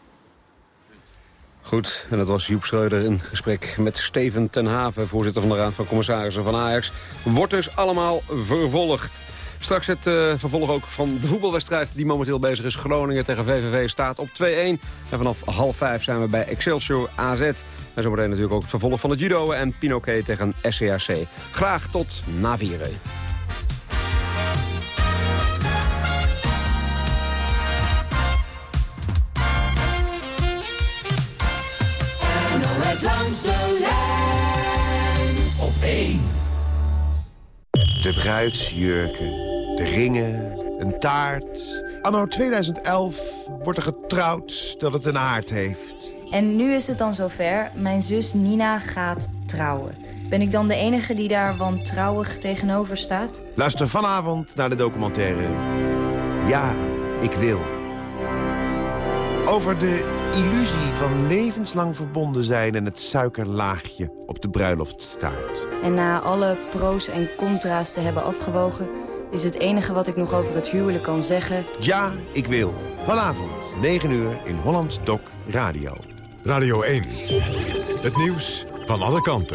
Goed, en dat was Joep Schreuder in gesprek met Steven ten Haven... voorzitter van de Raad van Commissarissen van Ajax. Wordt dus allemaal vervolgd. Straks het uh, vervolg ook van de voetbalwedstrijd die momenteel bezig is. Groningen tegen VVV staat op 2-1. En vanaf half vijf zijn we bij Excelsior AZ. En zometeen natuurlijk ook het vervolg van het judo en Pinoquet tegen SCAC. Graag tot na vieren. Langs de lijn op één. De bruidsjurken, de ringen, een taart. Anno 2011 wordt er getrouwd dat het een aard heeft. En nu is het dan zover. Mijn zus Nina gaat trouwen. Ben ik dan de enige die daar wantrouwig tegenover staat? Luister vanavond naar de documentaire Ja, ik wil. Over de illusie van levenslang verbonden zijn... en het suikerlaagje op de bruiloftstaart. En na alle pro's en contra's te hebben afgewogen... is het enige wat ik nog over het huwelijk kan zeggen... Ja, ik wil. Vanavond, 9 uur, in Holland Doc Radio. Radio 1. Het nieuws van alle kanten.